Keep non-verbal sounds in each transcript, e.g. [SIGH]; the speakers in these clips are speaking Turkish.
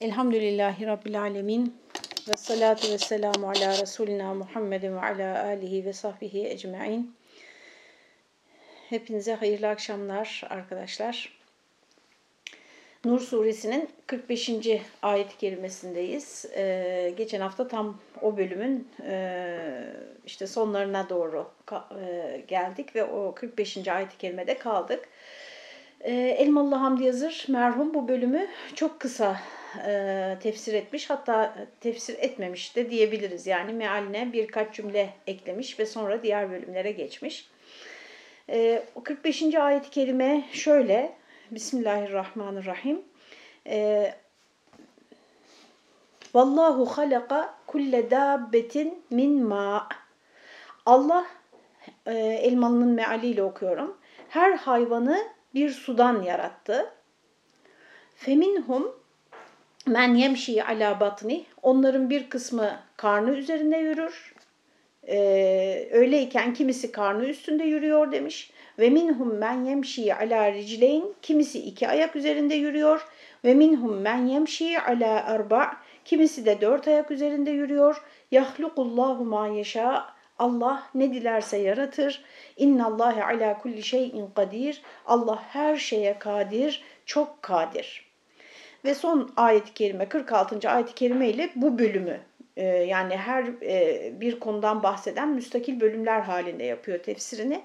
Elhamdülillahi Rabbil Alemin ve salatu ve selamu ala Resulina Muhammedin ve ala alihi ve sahbihi ecmain. Hepinize hayırlı akşamlar arkadaşlar. Nur suresinin 45. ayet kelimesindeyiz. Ee, geçen hafta tam o bölümün e, işte sonlarına doğru e, geldik ve o 45. ayet kelimede kaldık. E, Elmalı Hamdi Yazır merhum bu bölümü çok kısa e, tefsir etmiş hatta tefsir etmemiş de diyebiliriz. Yani mealine birkaç cümle eklemiş ve sonra diğer bölümlere geçmiş. E, o 45. ayet-i kerime şöyle Bismillahirrahmanirrahim. E, Vallahu halaka kulle dabbetin min ma. Allah e, Elmalı'nın mealiyle okuyorum. Her hayvanı bir sudan yarattı. Feminhum men yemşi ala batni. Onların bir kısmı karnı üzerinde yürür. Ee, öyleyken kimisi karnı üstünde yürüyor demiş. Ve minhum men yemşi ala ricleyn. Kimisi iki ayak üzerinde yürüyor. Ve minhum men yemşi ala arba. Kimisi de dört ayak üzerinde yürüyor. Yahlukullahu ma yeşâ. Allah ne dilerse yaratır. İnna Allahe ala kulli şeyin kadir. Allah her şeye kadir, çok kadir. Ve son ayet-i kerime 46. ayet-i kerime ile bu bölümü yani her bir konudan bahseden müstakil bölümler halinde yapıyor tefsirini.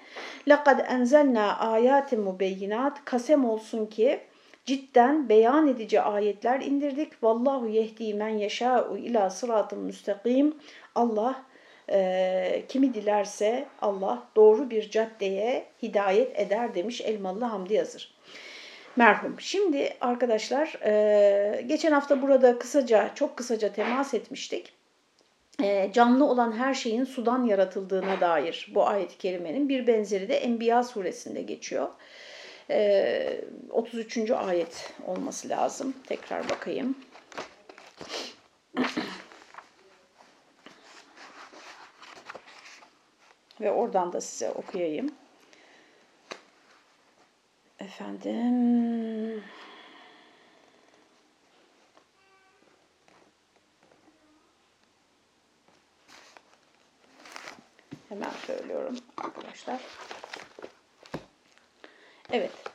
لَقَدْ اَنْزَلْنَا آيَاتٍ مُبَيِّنَاتٍ Kasem olsun ki cidden beyan edici ayetler indirdik. Vallahu yehdi men yeşâ'u ila sıratın müstakim. Allah e, kimi dilerse Allah doğru bir caddeye hidayet eder demiş Elmalı Hamdi Yazır. Merhum. Şimdi arkadaşlar e, geçen hafta burada kısaca çok kısaca temas etmiştik. E, canlı olan her şeyin sudan yaratıldığına dair bu ayet-i kerimenin bir benzeri de Enbiya suresinde geçiyor. E, 33. ayet olması lazım. Tekrar bakayım. Ve oradan da size okuyayım. Efendim... Hemen söylüyorum arkadaşlar. Evet.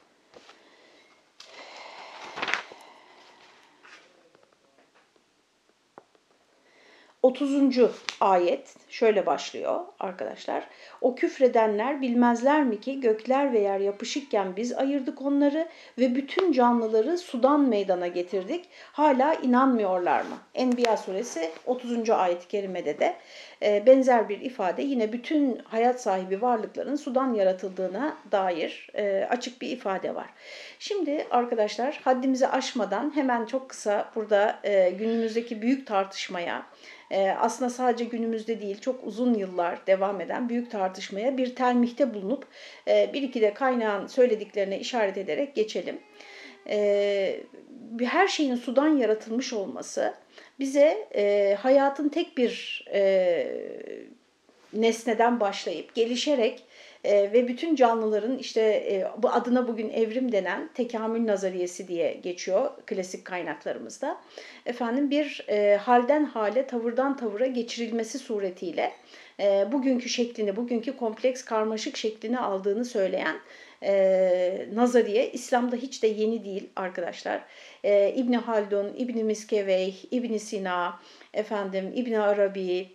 30. ayet şöyle başlıyor arkadaşlar. O küfredenler bilmezler mi ki gökler ve yer yapışıkken biz ayırdık onları ve bütün canlıları sudan meydana getirdik. Hala inanmıyorlar mı? Enbiya suresi 30. ayet-i kerimede de e, benzer bir ifade yine bütün hayat sahibi varlıkların sudan yaratıldığına dair e, açık bir ifade var. Şimdi arkadaşlar haddimizi aşmadan hemen çok kısa burada e, günümüzdeki büyük tartışmaya ee, aslında sadece günümüzde değil çok uzun yıllar devam eden büyük tartışmaya bir telmihte bulunup e, bir iki de kaynağın söylediklerine işaret ederek geçelim. Ee, her şeyin sudan yaratılmış olması bize e, hayatın tek bir e, nesneden başlayıp gelişerek e, ve bütün canlıların işte e, bu adına bugün evrim denen tekamül nazariyesi diye geçiyor klasik kaynaklarımızda. Efendim bir e, halden hale, tavırdan tavıra geçirilmesi suretiyle e, bugünkü şeklini, bugünkü kompleks karmaşık şeklini aldığını söyleyen e, nazariye İslam'da hiç de yeni değil arkadaşlar. E, İbni Haldun, İbni Miskevey, İbni Sina, efendim İbni Arabi,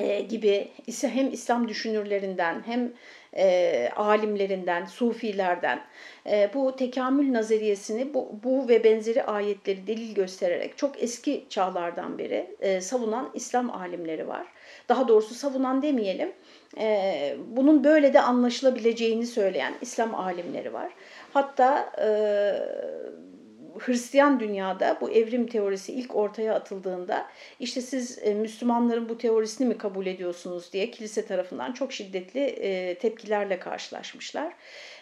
e, gibi hem İslam düşünürlerinden hem e, alimlerinden, sufilerden e, bu tekamül nazariyesini bu, bu ve benzeri ayetleri delil göstererek çok eski çağlardan beri e, savunan İslam alimleri var. Daha doğrusu savunan demeyelim, e, bunun böyle de anlaşılabileceğini söyleyen İslam alimleri var. Hatta e, Hristiyan dünyada bu evrim teorisi ilk ortaya atıldığında işte siz e, Müslümanların bu teorisini mi kabul ediyorsunuz diye kilise tarafından çok şiddetli e, tepkilerle karşılaşmışlar.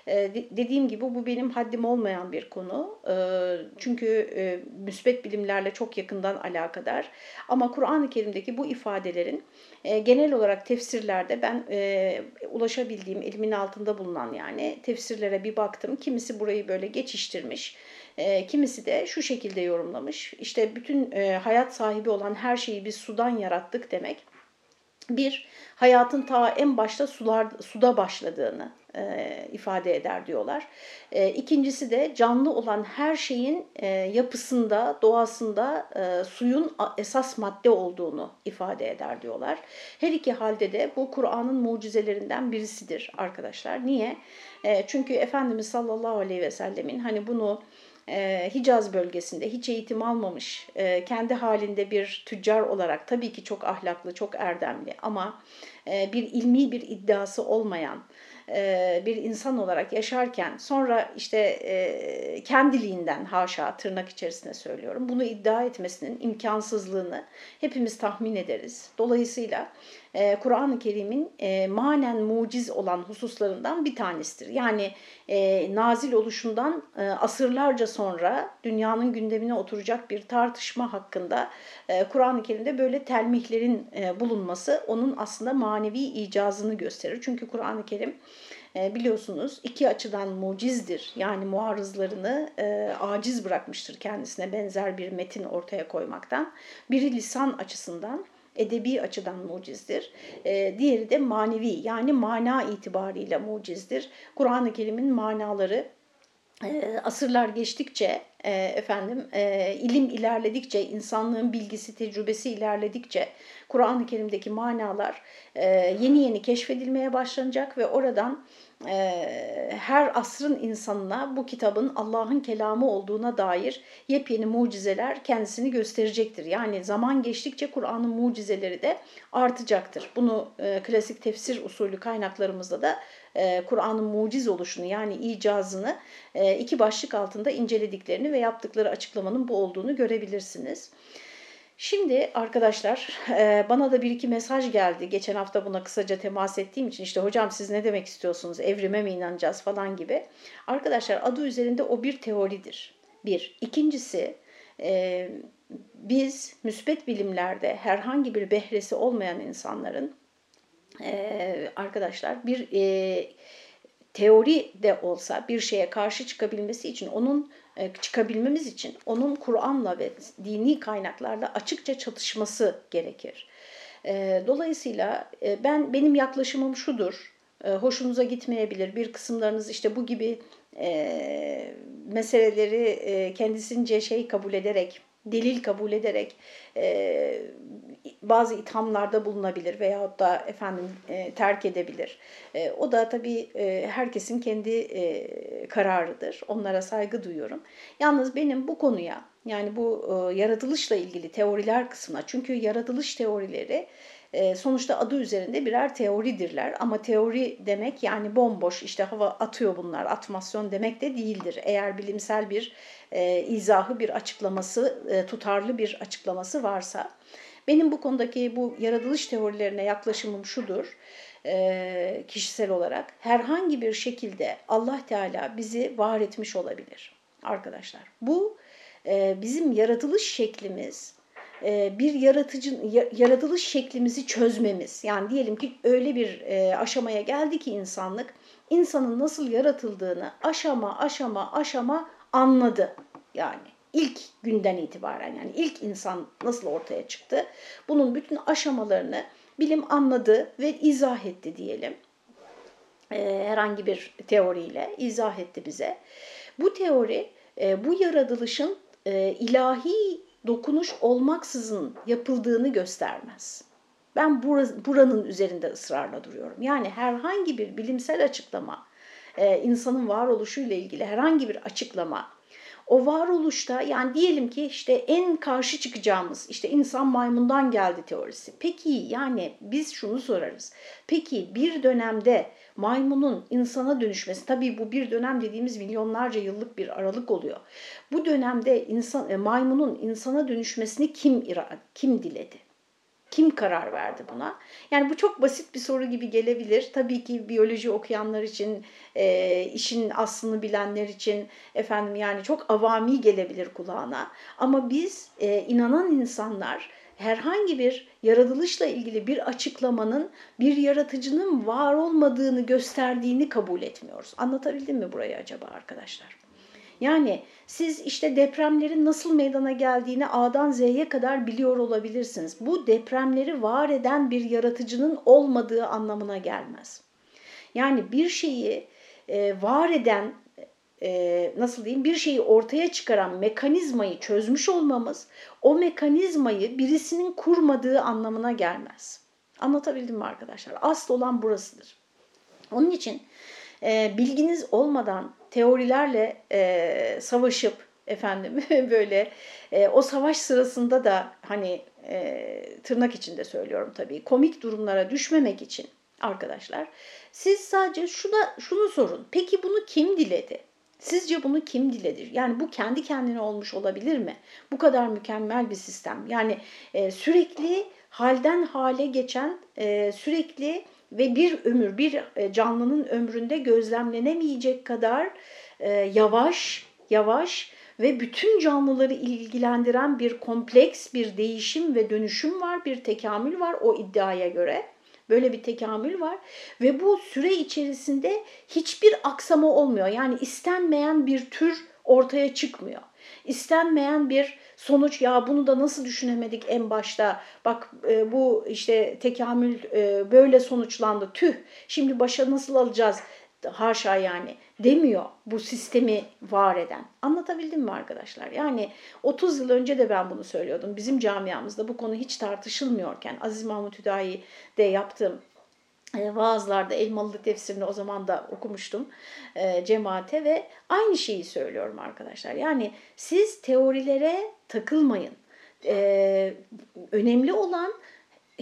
E, dediğim gibi bu benim haddim olmayan bir konu. Çünkü müsbet bilimlerle çok yakından alakadar. Ama Kur'an-ı Kerim'deki bu ifadelerin genel olarak tefsirlerde ben ulaşabildiğim elimin altında bulunan yani tefsirlere bir baktım. Kimisi burayı böyle geçiştirmiş E, kimisi de şu şekilde yorumlamış. İşte bütün e, hayat sahibi olan her şeyi biz sudan yarattık demek. Bir, hayatın ta en başta sular, suda başladığını e, ifade eder diyorlar. E, ikincisi de canlı olan her şeyin e, yapısında, doğasında e, suyun esas madde olduğunu ifade eder diyorlar. Her iki halde de bu Kur'an'ın mucizelerinden birisidir arkadaşlar. Niye? E, çünkü Efendimiz sallallahu aleyhi ve sellemin hani bunu e, Hicaz bölgesinde hiç eğitim almamış, e, kendi halinde bir tüccar olarak tabii ki çok ahlaklı, çok erdemli ama bir ilmi bir iddiası olmayan e, bir insan olarak yaşarken sonra işte e, kendiliğinden haşa tırnak içerisinde söylüyorum bunu iddia etmesinin imkansızlığını hepimiz tahmin ederiz. Dolayısıyla e, Kur'an-ı Kerim'in e, manen muciz olan hususlarından bir tanesidir. Yani e, nazil oluşundan e, asırlarca sonra dünyanın gündemine oturacak bir tartışma hakkında e, Kur'an-ı Kerim'de böyle telmihlerin e, bulunması onun aslında manevi icazını gösterir. Çünkü Kur'an-ı Kerim e, biliyorsunuz iki açıdan mucizdir. Yani muarızlarını e, aciz bırakmıştır kendisine benzer bir metin ortaya koymaktan. Biri lisan açısından edebi açıdan mucizdir. E, diğeri de manevi yani mana itibariyle mucizdir. Kur'an-ı Kerim'in manaları e, asırlar geçtikçe e, efendim e, ilim ilerledikçe insanlığın bilgisi tecrübesi ilerledikçe Kur'an-ı Kerim'deki manalar e, yeni yeni keşfedilmeye başlanacak ve oradan her asrın insanına bu kitabın Allah'ın kelamı olduğuna dair yepyeni mucizeler kendisini gösterecektir. Yani zaman geçtikçe Kur'an'ın mucizeleri de artacaktır. Bunu klasik tefsir usulü kaynaklarımızda da e, Kur'an'ın muciz oluşunu yani icazını e, iki başlık altında incelediklerini ve yaptıkları açıklamanın bu olduğunu görebilirsiniz. Şimdi arkadaşlar e, bana da bir iki mesaj geldi. Geçen hafta buna kısaca temas ettiğim için işte hocam siz ne demek istiyorsunuz? Evrime mi inanacağız falan gibi. Arkadaşlar adı üzerinde o bir teoridir. Bir. İkincisi biz müsbet bilimlerde herhangi bir behresi olmayan insanların e, arkadaşlar bir teori de olsa bir şeye karşı çıkabilmesi için onun e, çıkabilmemiz için onun Kur'an'la ve dini kaynaklarla açıkça çatışması gerekir. E, dolayısıyla e, ben benim yaklaşımım şudur. Hoşunuza gitmeyebilir. Bir kısımlarınız işte bu gibi meseleleri kendisince şey kabul ederek delil kabul ederek e, bazı ithamlarda bulunabilir veyahut da efendim e, terk edebilir. E, o da tabii e, herkesin kendi e, kararıdır. Onlara saygı duyuyorum. Yalnız benim bu konuya yani bu e, yaratılışla ilgili teoriler kısmına çünkü yaratılış teorileri e, sonuçta adı üzerinde birer teoridirler ama teori demek yani bomboş işte hava atıyor bunlar atmasyon demek de değildir. Eğer bilimsel bir e, izahı bir açıklaması e, tutarlı bir açıklaması varsa benim bu konudaki bu yaratılış teorilerine yaklaşımım şudur e, kişisel olarak herhangi bir şekilde Allah Teala bizi var etmiş olabilir arkadaşlar. Bu e, bizim yaratılış şeklimiz bir yaratıcı yaratılış şeklimizi çözmemiz. Yani diyelim ki öyle bir e, aşamaya geldi ki insanlık insanın nasıl yaratıldığını aşama aşama aşama anladı. Yani ilk günden itibaren yani ilk insan nasıl ortaya çıktı? Bunun bütün aşamalarını bilim anladı ve izah etti diyelim. E, herhangi bir teoriyle izah etti bize. Bu teori bu yaratılışın ilahi dokunuş olmaksızın yapıldığını göstermez. Ben buranın üzerinde ısrarla duruyorum. Yani herhangi bir bilimsel açıklama, e, insanın varoluşuyla ilgili herhangi bir açıklama, o varoluşta yani diyelim ki işte en karşı çıkacağımız işte insan maymundan geldi teorisi. Peki yani biz şunu sorarız. Peki bir dönemde maymunun insana dönüşmesi tabii bu bir dönem dediğimiz milyonlarca yıllık bir aralık oluyor. Bu dönemde insan e, maymunun insana dönüşmesini kim kim diledi? Kim karar verdi buna? Yani bu çok basit bir soru gibi gelebilir. Tabii ki biyoloji okuyanlar için, e, işin aslını bilenler için efendim yani çok avami gelebilir kulağına. Ama biz e, inanan insanlar herhangi bir yaratılışla ilgili bir açıklamanın bir yaratıcının var olmadığını gösterdiğini kabul etmiyoruz. Anlatabildim mi burayı acaba arkadaşlar? Yani siz işte depremlerin nasıl meydana geldiğini A'dan Z'ye kadar biliyor olabilirsiniz. Bu depremleri var eden bir yaratıcının olmadığı anlamına gelmez. Yani bir şeyi e, var eden e, nasıl diyeyim bir şeyi ortaya çıkaran mekanizmayı çözmüş olmamız o mekanizmayı birisinin kurmadığı anlamına gelmez. Anlatabildim mi arkadaşlar? Asıl olan burasıdır. Onun için e, bilginiz olmadan teorilerle e, savaşıp efendim [LAUGHS] böyle e, o savaş sırasında da hani e, tırnak içinde söylüyorum tabii komik durumlara düşmemek için arkadaşlar siz sadece şuna şunu sorun. Peki bunu kim diledi? Sizce bunu kim diledi? Yani bu kendi kendine olmuş olabilir mi? Bu kadar mükemmel bir sistem. Yani e, sürekli halden hale geçen, e, sürekli ve bir ömür, bir e, canlının ömründe gözlemlenemeyecek kadar e, yavaş, yavaş ve bütün canlıları ilgilendiren bir kompleks, bir değişim ve dönüşüm var, bir tekamül var o iddiaya göre. Böyle bir tekamül var. Ve bu süre içerisinde hiçbir aksama olmuyor. Yani istenmeyen bir tür ortaya çıkmıyor. İstenmeyen bir sonuç ya bunu da nasıl düşünemedik en başta? Bak e, bu işte tekamül e, böyle sonuçlandı. Tüh şimdi başa nasıl alacağız? Haşa yani demiyor bu sistemi var eden. Anlatabildim mi arkadaşlar? Yani 30 yıl önce de ben bunu söylüyordum. Bizim camiamızda bu konu hiç tartışılmıyorken Aziz Mahmut Hüdayi'de yaptığım e, vaazlarda Elmalı tefsirini o zaman da okumuştum e, cemaate ve aynı şeyi söylüyorum arkadaşlar. Yani siz teorilere takılmayın. E, önemli olan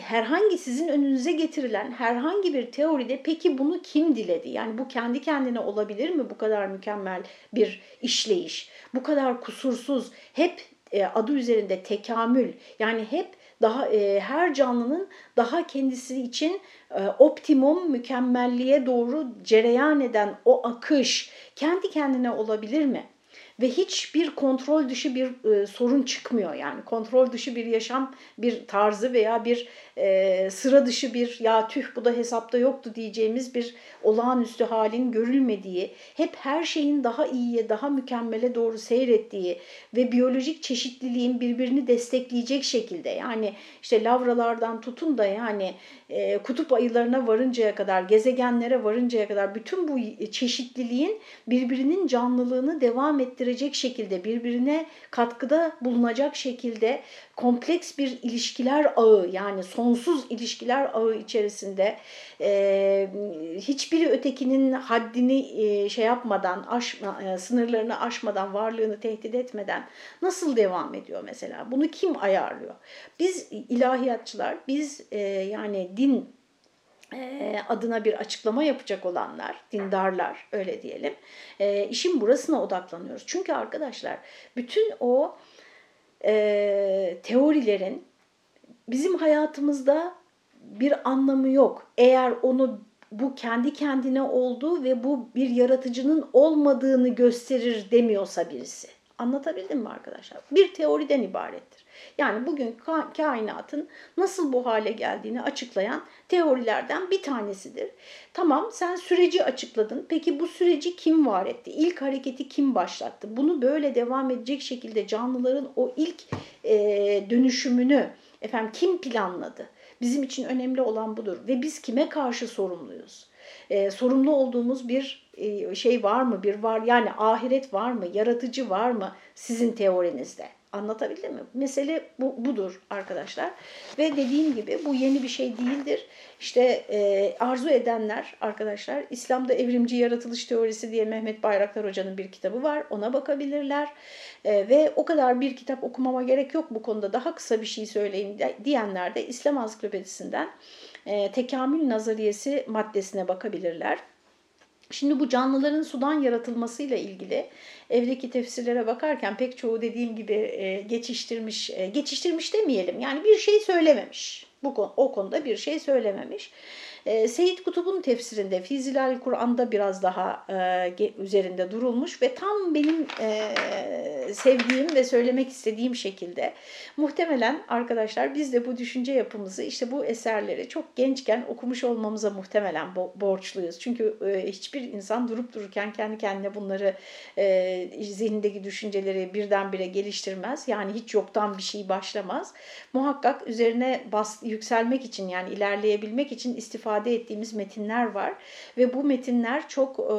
herhangi sizin önünüze getirilen herhangi bir teoride peki bunu kim diledi? Yani bu kendi kendine olabilir mi bu kadar mükemmel bir işleyiş? Bu kadar kusursuz, hep e, adı üzerinde tekamül yani hep daha e, her canlının daha kendisi için e, optimum mükemmelliğe doğru cereyan eden o akış kendi kendine olabilir mi? Ve hiçbir kontrol dışı bir e, sorun çıkmıyor. Yani kontrol dışı bir yaşam bir tarzı veya bir e, sıra dışı bir ya tüh bu da hesapta yoktu diyeceğimiz bir olağanüstü halin görülmediği, hep her şeyin daha iyiye, daha mükemmele doğru seyrettiği ve biyolojik çeşitliliğin birbirini destekleyecek şekilde yani işte lavralardan tutun da yani e, kutup ayılarına varıncaya kadar, gezegenlere varıncaya kadar bütün bu çeşitliliğin birbirinin canlılığını devam ettirecek şekilde, birbirine katkıda bulunacak şekilde kompleks bir ilişkiler ağı yani sonsuz ilişkiler ağı içerisinde e, hiçbiri ötekinin haddini e, şey yapmadan, aşma, e, sınırlarını aşmadan, varlığını tehdit etmeden nasıl devam ediyor mesela? Bunu kim ayarlıyor? Biz ilahiyatçılar, biz e, yani din e, adına bir açıklama yapacak olanlar, dindarlar öyle diyelim, e, işin burasına odaklanıyoruz. Çünkü arkadaşlar bütün o e, teorilerin bizim hayatımızda bir anlamı yok. Eğer onu bu kendi kendine olduğu ve bu bir yaratıcının olmadığını gösterir demiyorsa birisi. Anlatabildim mi arkadaşlar? Bir teoriden ibarettir. Yani bugün kainatın nasıl bu hale geldiğini açıklayan teorilerden bir tanesidir. Tamam sen süreci açıkladın. Peki bu süreci kim var etti? İlk hareketi kim başlattı? Bunu böyle devam edecek şekilde canlıların o ilk e, dönüşümünü efendim kim planladı? Bizim için önemli olan budur. Ve biz kime karşı sorumluyuz? Ee, sorumlu olduğumuz bir e, şey var mı? Bir var yani ahiret var mı? Yaratıcı var mı sizin teorinizde? Anlatabildim mi? Mesele bu, budur arkadaşlar. Ve dediğim gibi bu yeni bir şey değildir. İşte e, arzu edenler arkadaşlar İslam'da evrimci yaratılış teorisi diye Mehmet Bayraktar Hoca'nın bir kitabı var. Ona bakabilirler. E, ve o kadar bir kitap okumama gerek yok bu konuda daha kısa bir şey söyleyeyim diyenler de İslam Ansiklopedisinden e, tekamül nazariyesi maddesine bakabilirler. Şimdi bu canlıların sudan yaratılmasıyla ilgili evdeki tefsirlere bakarken pek çoğu dediğim gibi e, geçiştirmiş, e, geçiştirmiş demeyelim yani bir şey söylememiş. Bu o konuda bir şey söylememiş. E, Seyyid Kutub'un tefsirinde Fizilal Kur'an'da biraz daha e, üzerinde durulmuş ve tam benim e, sevdiğim ve söylemek istediğim şekilde muhtemelen arkadaşlar biz de bu düşünce yapımızı işte bu eserleri çok gençken okumuş olmamıza muhtemelen borçluyuz. Çünkü e, hiçbir insan durup dururken kendi kendine bunları e, zihnindeki düşünceleri birdenbire geliştirmez. Yani hiç yoktan bir şey başlamaz. Muhakkak üzerine bas, yükselmek için yani ilerleyebilmek için istifade ettiğimiz metinler var. Ve bu metinler çok e,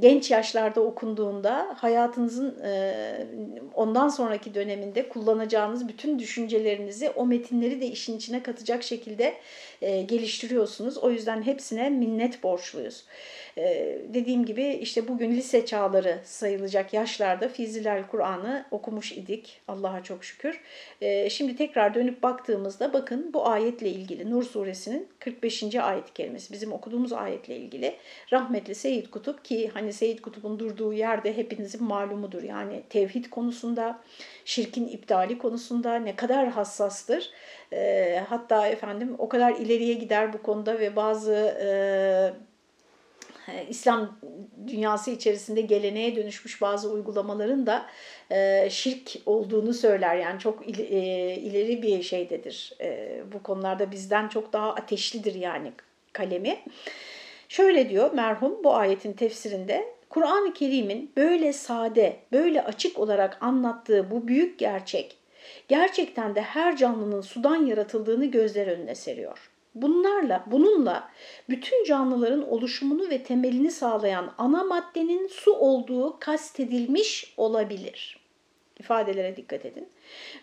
genç yaşlarda okunduğunda hayatınızın e, ondan sonraki döneminde kullanacağınız bütün düşüncelerinizi o metinleri de işin içine katacak şekilde e, geliştiriyorsunuz. O yüzden hepsine minnet borçluyuz. Dediğim gibi işte bugün lise çağları sayılacak yaşlarda Fizilal Kur'an'ı okumuş idik. Allah'a çok şükür. Şimdi tekrar dönüp baktığımızda bakın bu ayetle ilgili Nur suresinin 45. ayet kelimesi bizim okuduğumuz ayetle ilgili rahmetli Seyyid Kutup ki hani Seyyid Kutup'un durduğu yerde hepinizin malumudur. Yani tevhid konusunda, şirkin iptali konusunda ne kadar hassastır. E, hatta efendim o kadar ileriye gider bu konuda ve bazı e, e, İslam dünyası içerisinde geleneğe dönüşmüş bazı uygulamaların da e, şirk olduğunu söyler. Yani çok il, e, ileri bir şeydedir. E, bu konularda bizden çok daha ateşlidir yani kalemi. Şöyle diyor merhum bu ayetin tefsirinde Kur'an-ı Kerim'in böyle sade, böyle açık olarak anlattığı bu büyük gerçek gerçekten de her canlının sudan yaratıldığını gözler önüne seriyor. Bunlarla, bununla bütün canlıların oluşumunu ve temelini sağlayan ana maddenin su olduğu kastedilmiş olabilir. İfadelere dikkat edin.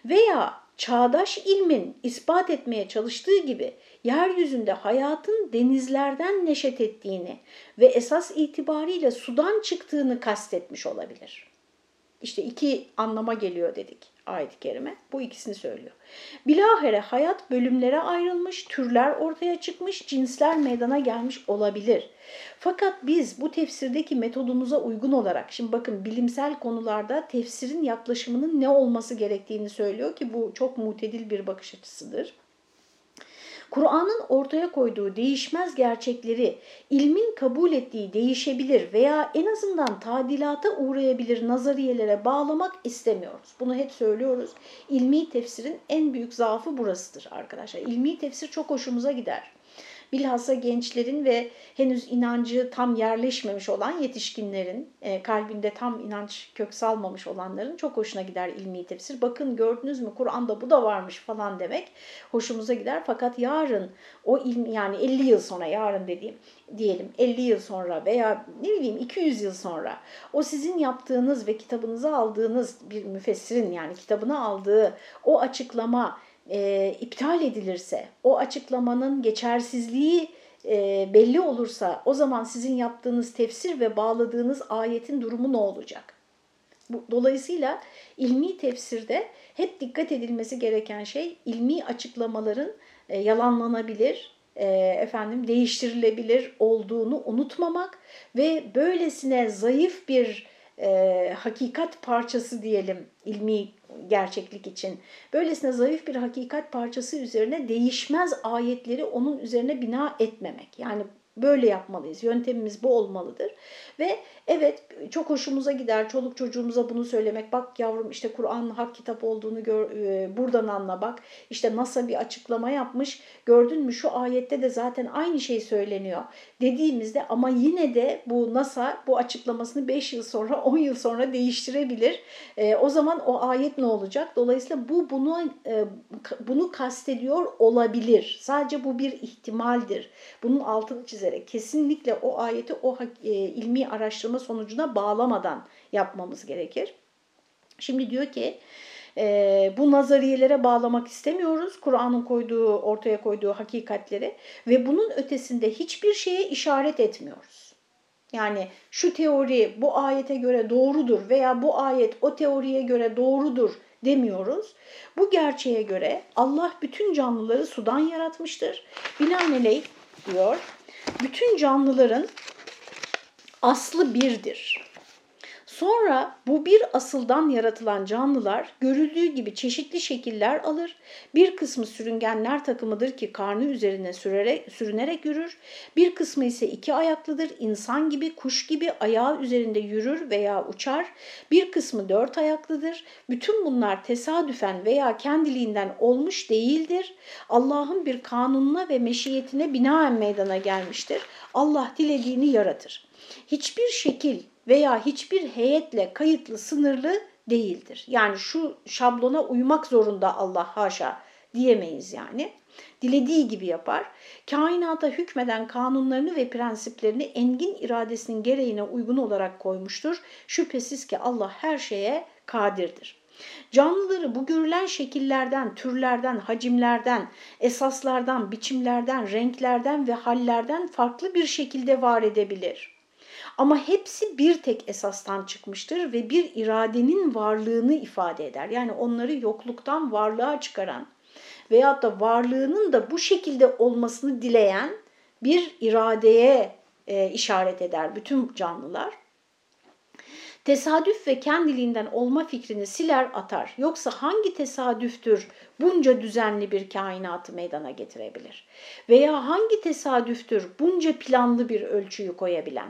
Veya çağdaş ilmin ispat etmeye çalıştığı gibi yeryüzünde hayatın denizlerden neşet ettiğini ve esas itibariyle sudan çıktığını kastetmiş olabilir. İşte iki anlama geliyor dedik ayet-i kerime. Bu ikisini söylüyor. Bilahare hayat bölümlere ayrılmış, türler ortaya çıkmış, cinsler meydana gelmiş olabilir. Fakat biz bu tefsirdeki metodumuza uygun olarak, şimdi bakın bilimsel konularda tefsirin yaklaşımının ne olması gerektiğini söylüyor ki bu çok mutedil bir bakış açısıdır. Kur'an'ın ortaya koyduğu değişmez gerçekleri ilmin kabul ettiği değişebilir veya en azından tadilata uğrayabilir nazariyelere bağlamak istemiyoruz. Bunu hep söylüyoruz. İlmi tefsirin en büyük zaafı burasıdır arkadaşlar. İlmi tefsir çok hoşumuza gider bilhassa gençlerin ve henüz inancı tam yerleşmemiş olan yetişkinlerin, e, kalbinde tam inanç kök salmamış olanların çok hoşuna gider ilmi tefsir. Bakın gördünüz mü Kur'an'da bu da varmış falan demek hoşumuza gider. Fakat yarın o ilmi yani 50 yıl sonra yarın dediğim diyelim 50 yıl sonra veya ne bileyim 200 yıl sonra o sizin yaptığınız ve kitabınıza aldığınız bir müfessirin yani kitabına aldığı o açıklama e, iptal edilirse, o açıklamanın geçersizliği e, belli olursa o zaman sizin yaptığınız tefsir ve bağladığınız ayetin durumu ne olacak? Bu, dolayısıyla ilmi tefsirde hep dikkat edilmesi gereken şey ilmi açıklamaların e, yalanlanabilir, e, efendim değiştirilebilir olduğunu unutmamak ve böylesine zayıf bir e, hakikat parçası diyelim ilmi gerçeklik için. Böylesine zayıf bir hakikat parçası üzerine değişmez ayetleri onun üzerine bina etmemek. Yani böyle yapmalıyız. Yöntemimiz bu olmalıdır. Ve Evet çok hoşumuza gider çoluk çocuğumuza bunu söylemek. Bak yavrum işte Kur'an'ın hak kitap olduğunu gör, e, buradan anla bak. İşte NASA bir açıklama yapmış. Gördün mü şu ayette de zaten aynı şey söyleniyor. Dediğimizde ama yine de bu NASA bu açıklamasını 5 yıl sonra 10 yıl sonra değiştirebilir. E, o zaman o ayet ne olacak? Dolayısıyla bu bunu e, bunu kastediyor olabilir. Sadece bu bir ihtimaldir. Bunun altını çizerek kesinlikle o ayeti o e, ilmi araştırma araştırma sonucuna bağlamadan yapmamız gerekir. Şimdi diyor ki e, bu nazariyelere bağlamak istemiyoruz. Kur'an'ın koyduğu, ortaya koyduğu hakikatleri ve bunun ötesinde hiçbir şeye işaret etmiyoruz. Yani şu teori bu ayete göre doğrudur veya bu ayet o teoriye göre doğrudur demiyoruz. Bu gerçeğe göre Allah bütün canlıları sudan yaratmıştır. Binaenaleyh diyor, bütün canlıların aslı birdir. Sonra bu bir asıldan yaratılan canlılar görüldüğü gibi çeşitli şekiller alır. Bir kısmı sürüngenler takımıdır ki karnı üzerine sürerek, sürünerek yürür. Bir kısmı ise iki ayaklıdır. insan gibi, kuş gibi ayağı üzerinde yürür veya uçar. Bir kısmı dört ayaklıdır. Bütün bunlar tesadüfen veya kendiliğinden olmuş değildir. Allah'ın bir kanununa ve meşiyetine binaen meydana gelmiştir. Allah dilediğini yaratır. Hiçbir şekil veya hiçbir heyetle kayıtlı sınırlı değildir. Yani şu şablona uymak zorunda Allah haşa diyemeyiz yani. Dilediği gibi yapar. Kainata hükmeden kanunlarını ve prensiplerini engin iradesinin gereğine uygun olarak koymuştur. Şüphesiz ki Allah her şeye kadirdir. Canlıları bu görülen şekillerden, türlerden, hacimlerden, esaslardan, biçimlerden, renklerden ve hallerden farklı bir şekilde var edebilir. Ama hepsi bir tek esastan çıkmıştır ve bir iradenin varlığını ifade eder. Yani onları yokluktan varlığa çıkaran veyahut da varlığının da bu şekilde olmasını dileyen bir iradeye e, işaret eder bütün canlılar. Tesadüf ve kendiliğinden olma fikrini siler atar. Yoksa hangi tesadüftür bunca düzenli bir kainatı meydana getirebilir? Veya hangi tesadüftür bunca planlı bir ölçüyü koyabilen?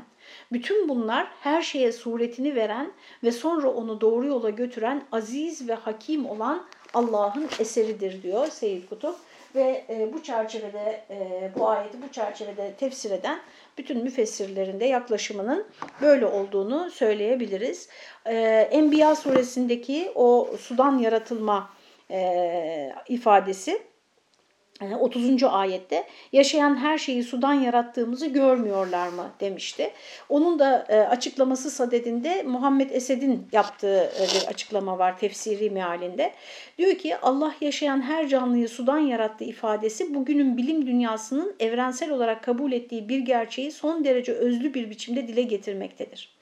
Bütün bunlar her şeye suretini veren ve sonra onu doğru yola götüren aziz ve hakim olan Allah'ın eseridir diyor Seyyid Kutup. Ve e, bu çerçevede, e, bu ayeti bu çerçevede tefsir eden bütün müfessirlerinde yaklaşımının böyle olduğunu söyleyebiliriz. E, Enbiya suresindeki o sudan yaratılma e, ifadesi 30. ayette yaşayan her şeyi sudan yarattığımızı görmüyorlar mı demişti. Onun da e, açıklaması sadedinde Muhammed Esed'in yaptığı e, bir açıklama var tefsiri mealinde. Diyor ki Allah yaşayan her canlıyı sudan yarattı ifadesi bugünün bilim dünyasının evrensel olarak kabul ettiği bir gerçeği son derece özlü bir biçimde dile getirmektedir.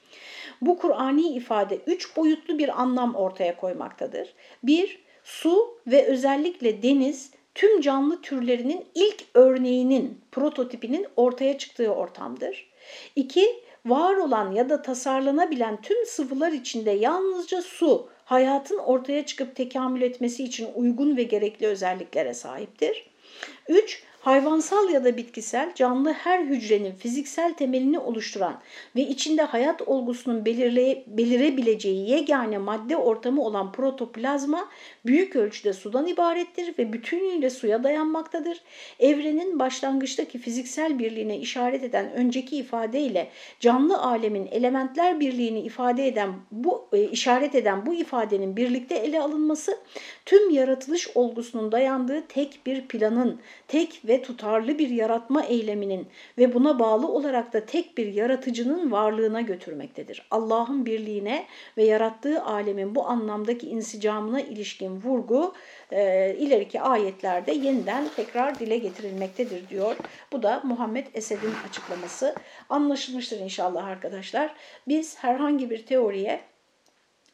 Bu Kur'ani ifade üç boyutlu bir anlam ortaya koymaktadır. Bir, su ve özellikle deniz tüm canlı türlerinin ilk örneğinin, prototipinin ortaya çıktığı ortamdır. İki, var olan ya da tasarlanabilen tüm sıvılar içinde yalnızca su, hayatın ortaya çıkıp tekamül etmesi için uygun ve gerekli özelliklere sahiptir. Üç, hayvansal ya da bitkisel canlı her hücrenin fiziksel temelini oluşturan ve içinde hayat olgusunun belirle, belirebileceği yegane madde ortamı olan protoplazma büyük ölçüde sudan ibarettir ve bütünüyle suya dayanmaktadır. Evrenin başlangıçtaki fiziksel birliğine işaret eden önceki ifadeyle canlı alemin elementler birliğini ifade eden bu e, işaret eden bu ifadenin birlikte ele alınması tüm yaratılış olgusunun dayandığı tek bir planın, tek ve tutarlı bir yaratma eyleminin ve buna bağlı olarak da tek bir yaratıcının varlığına götürmektedir. Allah'ın birliğine ve yarattığı alemin bu anlamdaki insicamına ilişkin vurgu e, ileriki ayetlerde yeniden tekrar dile getirilmektedir diyor. Bu da Muhammed Esed'in açıklaması. Anlaşılmıştır inşallah arkadaşlar. Biz herhangi bir teoriye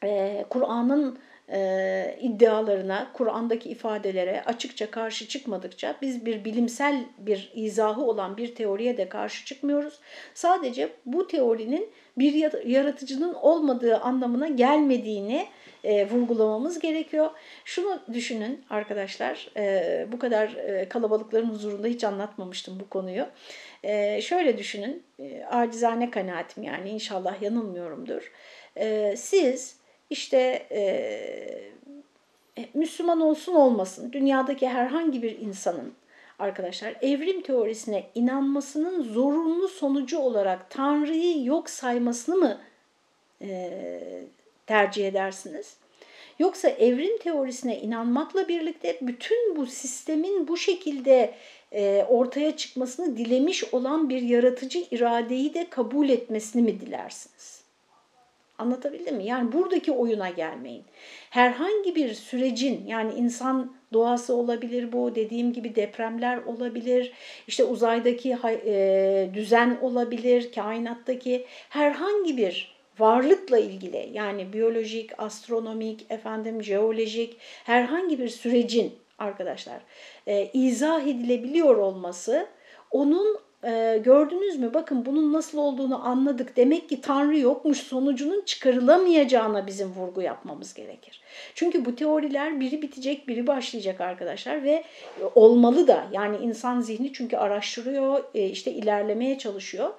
e, Kur'an'ın e, iddialarına, Kur'an'daki ifadelere açıkça karşı çıkmadıkça biz bir bilimsel bir izahı olan bir teoriye de karşı çıkmıyoruz. Sadece bu teorinin bir yaratıcının olmadığı anlamına gelmediğini e, vurgulamamız gerekiyor. Şunu düşünün arkadaşlar, e, bu kadar e, kalabalıkların huzurunda hiç anlatmamıştım bu konuyu. E, şöyle düşünün, e, acizane kanaatim yani inşallah yanılmıyorumdur. E, siz işte e, Müslüman olsun olmasın dünyadaki herhangi bir insanın arkadaşlar evrim teorisine inanmasının zorunlu sonucu olarak Tanrı'yı yok saymasını mı e, tercih edersiniz? Yoksa evrim teorisine inanmakla birlikte bütün bu sistemin bu şekilde e, ortaya çıkmasını dilemiş olan bir yaratıcı iradeyi de kabul etmesini mi dilersiniz? Anlatabildim mi? Yani buradaki oyuna gelmeyin. Herhangi bir sürecin yani insan doğası olabilir bu, dediğim gibi depremler olabilir, işte uzaydaki e, düzen olabilir, kainattaki herhangi bir varlıkla ilgili yani biyolojik, astronomik, efendim jeolojik herhangi bir sürecin arkadaşlar e, izah edilebiliyor olması onun e, gördünüz mü bakın bunun nasıl olduğunu anladık. Demek ki Tanrı yokmuş sonucunun çıkarılamayacağına bizim vurgu yapmamız gerekir. Çünkü bu teoriler biri bitecek biri başlayacak arkadaşlar ve olmalı da yani insan zihni çünkü araştırıyor e, işte ilerlemeye çalışıyor.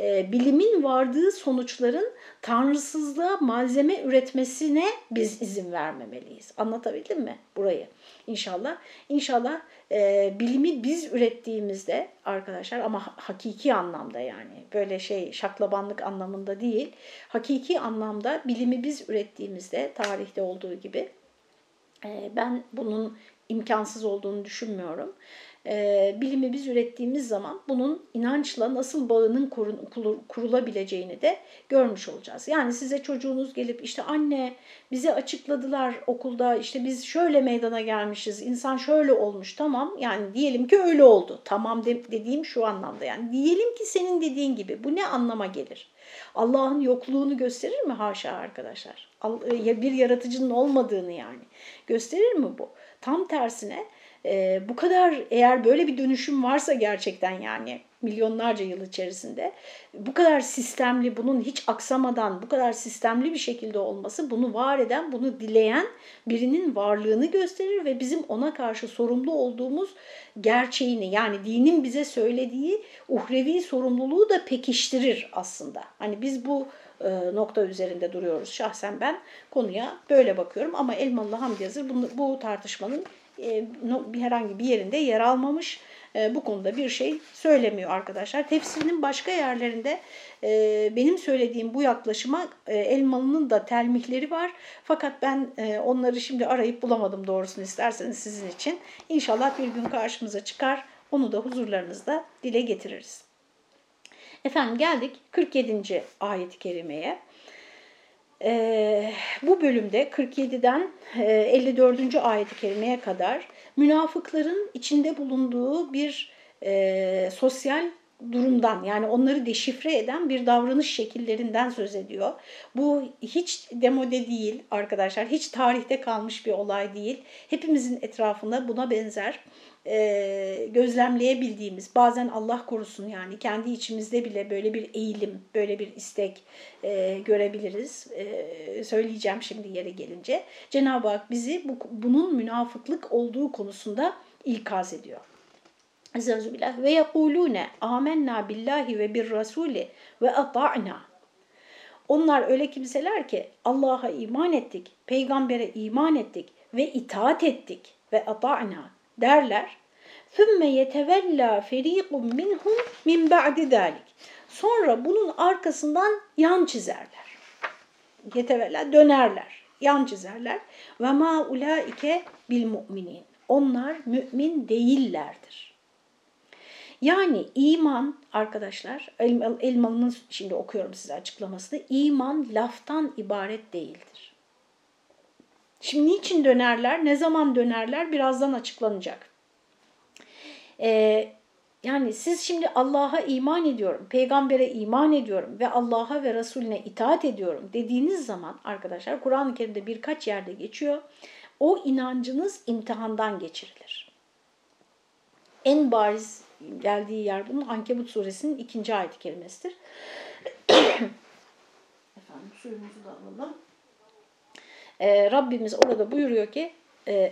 E, bilimin vardığı sonuçların tanrısızlığa malzeme üretmesine biz izin vermemeliyiz. Anlatabildim mi burayı? İnşallah. İnşallah e, bilimi biz ürettiğimizde arkadaşlar ama hakiki anlamda yani böyle şey şaklabanlık anlamında değil. Hakiki anlamda bilimi biz ürettiğimizde tarihte olduğu gibi e, ben bunun imkansız olduğunu düşünmüyorum e, bilimi biz ürettiğimiz zaman bunun inançla nasıl bağının kurulabileceğini de görmüş olacağız. Yani size çocuğunuz gelip işte anne bize açıkladılar okulda işte biz şöyle meydana gelmişiz, insan şöyle olmuş tamam yani diyelim ki öyle oldu. Tamam de, dediğim şu anlamda yani diyelim ki senin dediğin gibi bu ne anlama gelir? Allah'ın yokluğunu gösterir mi haşa arkadaşlar? Bir yaratıcının olmadığını yani gösterir mi bu? Tam tersine e, bu kadar eğer böyle bir dönüşüm varsa gerçekten yani milyonlarca yıl içerisinde bu kadar sistemli, bunun hiç aksamadan bu kadar sistemli bir şekilde olması bunu var eden, bunu dileyen birinin varlığını gösterir ve bizim ona karşı sorumlu olduğumuz gerçeğini yani dinin bize söylediği uhrevi sorumluluğu da pekiştirir aslında. Hani biz bu e, nokta üzerinde duruyoruz. Şahsen ben konuya böyle bakıyorum ama Elmalı Hamdi Yazır bu, bu tartışmanın herhangi bir yerinde yer almamış. E, bu konuda bir şey söylemiyor arkadaşlar. Tefsirinin başka yerlerinde e, benim söylediğim bu yaklaşıma Elmalı'nın da telmihleri var. Fakat ben onları şimdi arayıp bulamadım doğrusunu isterseniz sizin için. İnşallah bir gün karşımıza çıkar. Onu da huzurlarınızda dile getiririz. Efendim geldik 47. ayet-i kerimeye. Ee, bu bölümde 47'den 54. E, ayet-i kerimeye kadar münafıkların içinde bulunduğu bir e, sosyal durumdan yani onları deşifre eden bir davranış şekillerinden söz ediyor. Bu hiç demode değil arkadaşlar, hiç tarihte kalmış bir olay değil. Hepimizin etrafında buna benzer e, gözlemleyebildiğimiz, bazen Allah korusun yani kendi içimizde bile böyle bir eğilim, böyle bir istek e, görebiliriz. E, söyleyeceğim şimdi yere gelince. Cenab-ı Hak bizi bu, bunun münafıklık olduğu konusunda ikaz ediyor. Estağfirullah. Ve yekulune amennâ billahi ve bir rasuli ve ata'na. Onlar öyle kimseler ki Allah'a iman ettik, peygambere iman ettik ve itaat ettik ve ata'na derler. ثُمَّ يَتَوَلَّا فَر۪يقٌ مِنْهُمْ مِنْ بَعْدِ ذَٰلِكِ Sonra bunun arkasından yan çizerler. Yetevella dönerler, yan çizerler. Ve ma ulaike bil mu'minin. Onlar mümin değillerdir. Yani iman arkadaşlar, Elmalı'nın şimdi okuyorum size açıklamasını. İman laftan ibaret değildir. Şimdi niçin dönerler, ne zaman dönerler birazdan açıklanacak. Ee, yani siz şimdi Allah'a iman ediyorum, peygambere iman ediyorum ve Allah'a ve Resulüne itaat ediyorum dediğiniz zaman arkadaşlar Kur'an-ı Kerim'de birkaç yerde geçiyor. O inancınız imtihandan geçirilir. En bariz geldiği yer bunun Ankebut suresinin ikinci ayet kelimesidir. Efendim suyumuzu da alalım. Ee, Rabbimiz orada buyuruyor ki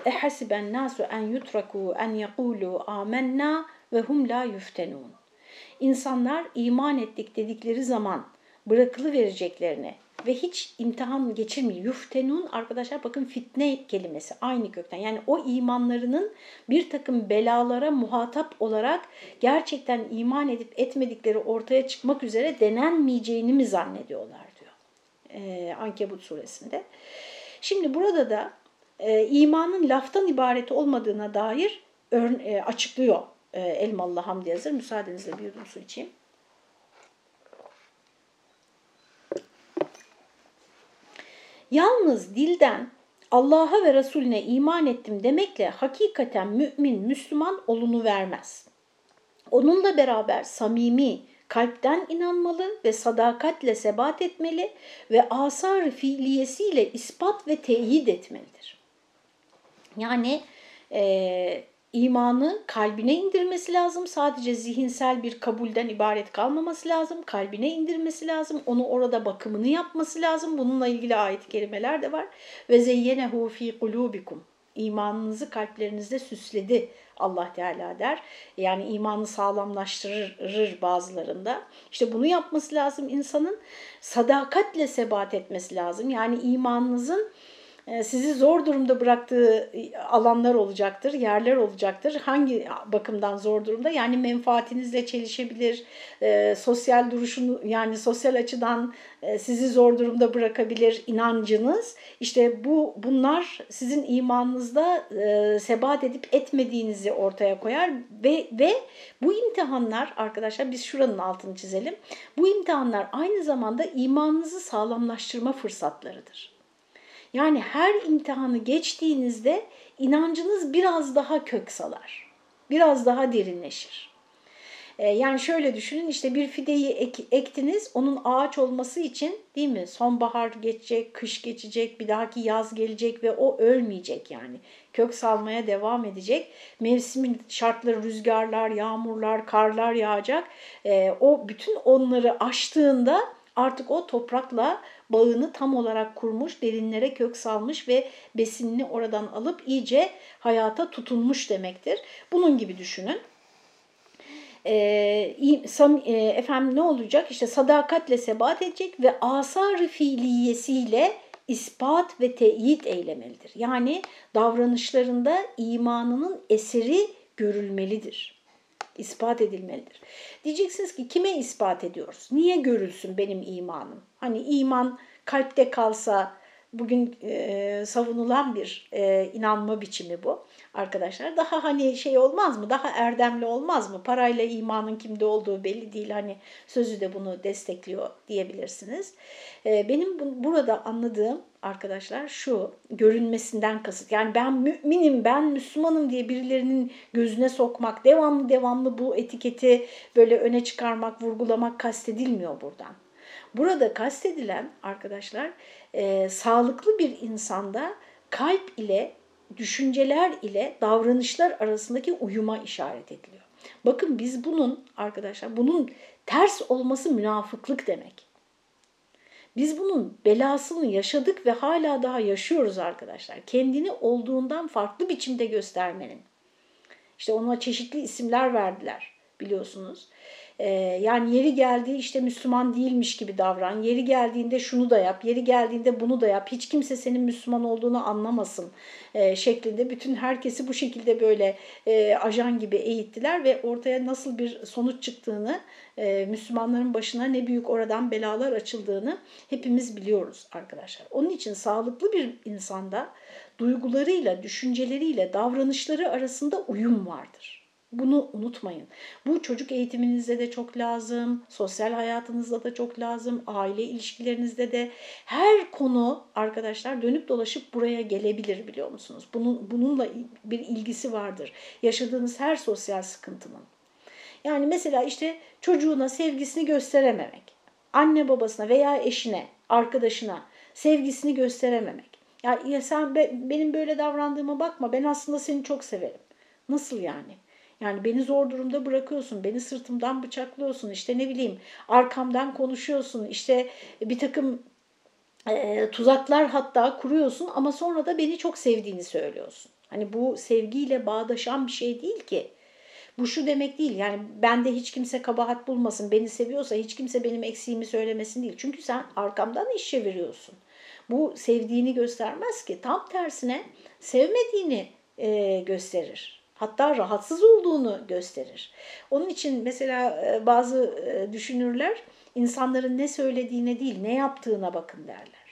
ehasiben nasu en yutraku en yekulu amennâ ve hum la yuftenun. İnsanlar iman ettik dedikleri zaman bırakılı vereceklerini ve hiç imtihan geçirmiyor. Yuftenun arkadaşlar bakın fitne kelimesi aynı kökten. Yani o imanlarının bir takım belalara muhatap olarak gerçekten iman edip etmedikleri ortaya çıkmak üzere denenmeyeceğini mi zannediyorlar diyor. Ee, Ankebut suresinde. Şimdi burada da e, imanın laftan ibaret olmadığına dair e, açıklıyor e, Elmalı Hamdi Yazır. Müsaadenizle bir yudum su içeyim. Yalnız dilden Allah'a ve Resulüne iman ettim demekle hakikaten mümin, Müslüman olunu vermez. Onunla beraber samimi, kalpten inanmalı ve sadakatle sebat etmeli ve asar fiiliyesiyle ispat ve teyit etmelidir. Yani e, imanı kalbine indirmesi lazım. Sadece zihinsel bir kabulden ibaret kalmaması lazım. Kalbine indirmesi lazım. Onu orada bakımını yapması lazım. Bununla ilgili ayet-i kerimeler de var. Ve zeyyenehu fi kulubikum. İmanınızı kalplerinizde süsledi Allah Teala der. Yani imanı sağlamlaştırır bazılarında. İşte bunu yapması lazım insanın. Sadakatle sebat etmesi lazım. Yani imanınızın sizi zor durumda bıraktığı alanlar olacaktır, yerler olacaktır. Hangi bakımdan zor durumda? Yani menfaatinizle çelişebilir, e, sosyal duruşunu yani sosyal açıdan e, sizi zor durumda bırakabilir inancınız. İşte bu bunlar sizin imanınızda e, sebat edip etmediğinizi ortaya koyar ve ve bu imtihanlar arkadaşlar biz şuranın altını çizelim. Bu imtihanlar aynı zamanda imanınızı sağlamlaştırma fırsatlarıdır. Yani her imtihanı geçtiğinizde inancınız biraz daha kök salar. Biraz daha derinleşir. Ee, yani şöyle düşünün işte bir fideyi ek, ektiniz onun ağaç olması için değil mi? Sonbahar geçecek, kış geçecek, bir dahaki yaz gelecek ve o ölmeyecek yani. Kök salmaya devam edecek. Mevsimin şartları rüzgarlar, yağmurlar, karlar yağacak. Ee, o bütün onları aştığında artık o toprakla bağını tam olarak kurmuş, derinlere kök salmış ve besinini oradan alıp iyice hayata tutunmuş demektir. Bunun gibi düşünün. Ee, e, efendim ne olacak? İşte sadakatle sebat edecek ve asar-ı fiiliyesiyle ispat ve teyit eylemelidir. Yani davranışlarında imanının eseri görülmelidir ispat edilmelidir. Diyeceksiniz ki kime ispat ediyoruz? Niye görülsün benim imanım? Hani iman kalpte kalsa bugün e, savunulan bir e, inanma biçimi bu arkadaşlar. Daha hani şey olmaz mı? Daha erdemli olmaz mı? Parayla imanın kimde olduğu belli değil. Hani sözü de bunu destekliyor diyebilirsiniz. E, benim bu, burada anladığım arkadaşlar şu görünmesinden kasıt. Yani ben müminim, ben Müslümanım diye birilerinin gözüne sokmak, devamlı devamlı bu etiketi böyle öne çıkarmak, vurgulamak kastedilmiyor buradan. Burada kastedilen arkadaşlar e, sağlıklı bir insanda kalp ile düşünceler ile davranışlar arasındaki uyuma işaret ediliyor. Bakın biz bunun arkadaşlar bunun ters olması münafıklık demek. Biz bunun belasını yaşadık ve hala daha yaşıyoruz arkadaşlar. Kendini olduğundan farklı biçimde göstermenin. İşte ona çeşitli isimler verdiler biliyorsunuz. Ee, yani yeri geldiği işte Müslüman değilmiş gibi davran, yeri geldiğinde şunu da yap, yeri geldiğinde bunu da yap, hiç kimse senin Müslüman olduğunu anlamasın e, şeklinde bütün herkesi bu şekilde böyle e, ajan gibi eğittiler ve ortaya nasıl bir sonuç çıktığını, e, Müslümanların başına ne büyük oradan belalar açıldığını hepimiz biliyoruz arkadaşlar. Onun için sağlıklı bir insanda duygularıyla, düşünceleriyle, davranışları arasında uyum vardır. Bunu unutmayın. Bu çocuk eğitiminizde de çok lazım, sosyal hayatınızda da çok lazım, aile ilişkilerinizde de her konu arkadaşlar dönüp dolaşıp buraya gelebilir biliyor musunuz? Bunun, bununla bir ilgisi vardır. Yaşadığınız her sosyal sıkıntının. Yani mesela işte çocuğuna sevgisini gösterememek, anne babasına veya eşine, arkadaşına sevgisini gösterememek. Ya, ya sen be, benim böyle davrandığıma bakma ben aslında seni çok severim. Nasıl yani? Yani beni zor durumda bırakıyorsun, beni sırtımdan bıçaklıyorsun, işte ne bileyim arkamdan konuşuyorsun, işte bir takım e, tuzaklar hatta kuruyorsun ama sonra da beni çok sevdiğini söylüyorsun. Hani bu sevgiyle bağdaşan bir şey değil ki. Bu şu demek değil yani bende hiç kimse kabahat bulmasın, beni seviyorsa hiç kimse benim eksiğimi söylemesin değil. Çünkü sen arkamdan iş çeviriyorsun. Bu sevdiğini göstermez ki tam tersine sevmediğini e, gösterir. Hatta rahatsız olduğunu gösterir. Onun için mesela e, bazı e, düşünürler insanların ne söylediğine değil ne yaptığına bakın derler.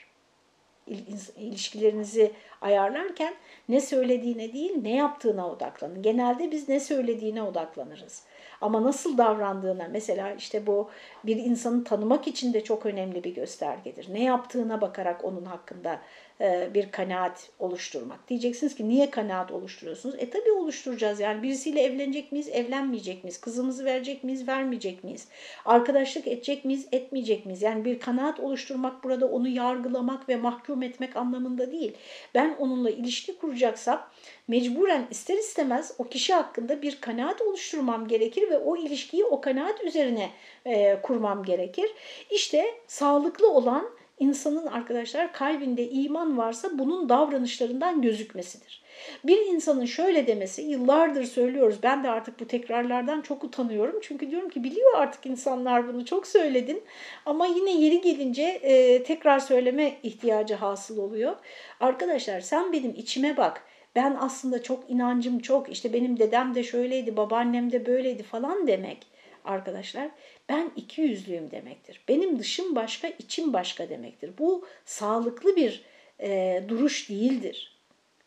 İlişkilerinizi ayarlarken ne söylediğine değil ne yaptığına odaklanın. Genelde biz ne söylediğine odaklanırız. Ama nasıl davrandığına mesela işte bu bir insanı tanımak için de çok önemli bir göstergedir. Ne yaptığına bakarak onun hakkında e, bir kanaat oluşturmak. Diyeceksiniz ki niye kanaat oluşturuyorsunuz? E tabi oluşturacağız yani birisiyle evlenecek miyiz, evlenmeyecek miyiz? Kızımızı verecek miyiz, vermeyecek miyiz? Arkadaşlık edecek miyiz, etmeyecek miyiz? Yani bir kanaat oluşturmak burada onu yargılamak ve mahkum etmek anlamında değil. Ben onunla ilişki kuracaksam mecburen ister istemez o kişi hakkında bir kanaat oluşturmam gerekir ve o ilişkiyi o kanaat üzerine e, kurmam gerekir. İşte sağlıklı olan insanın arkadaşlar kalbinde iman varsa bunun davranışlarından gözükmesidir. Bir insanın şöyle demesi, yıllardır söylüyoruz, ben de artık bu tekrarlardan çok utanıyorum. Çünkü diyorum ki biliyor artık insanlar bunu, çok söyledin. Ama yine yeri gelince e, tekrar söyleme ihtiyacı hasıl oluyor. Arkadaşlar sen benim içime bak. Ben aslında çok inancım çok, işte benim dedem de şöyleydi, babaannem de böyleydi falan demek arkadaşlar. Ben iki yüzlüyüm demektir. Benim dışım başka, içim başka demektir. Bu sağlıklı bir e, duruş değildir.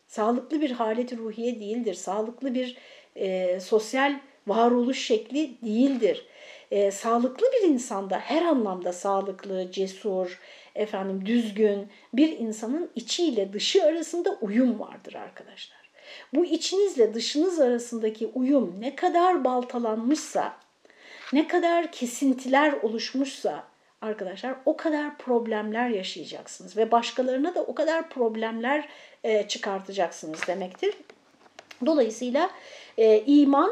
Sağlıklı bir haleti ruhiye değildir. Sağlıklı bir e, sosyal varoluş şekli değildir. E, sağlıklı bir insanda her anlamda sağlıklı, cesur, efendim düzgün bir insanın içiyle dışı arasında uyum vardır arkadaşlar. Bu içinizle dışınız arasındaki uyum ne kadar baltalanmışsa, ne kadar kesintiler oluşmuşsa arkadaşlar o kadar problemler yaşayacaksınız ve başkalarına da o kadar problemler e, çıkartacaksınız demektir. Dolayısıyla e, iman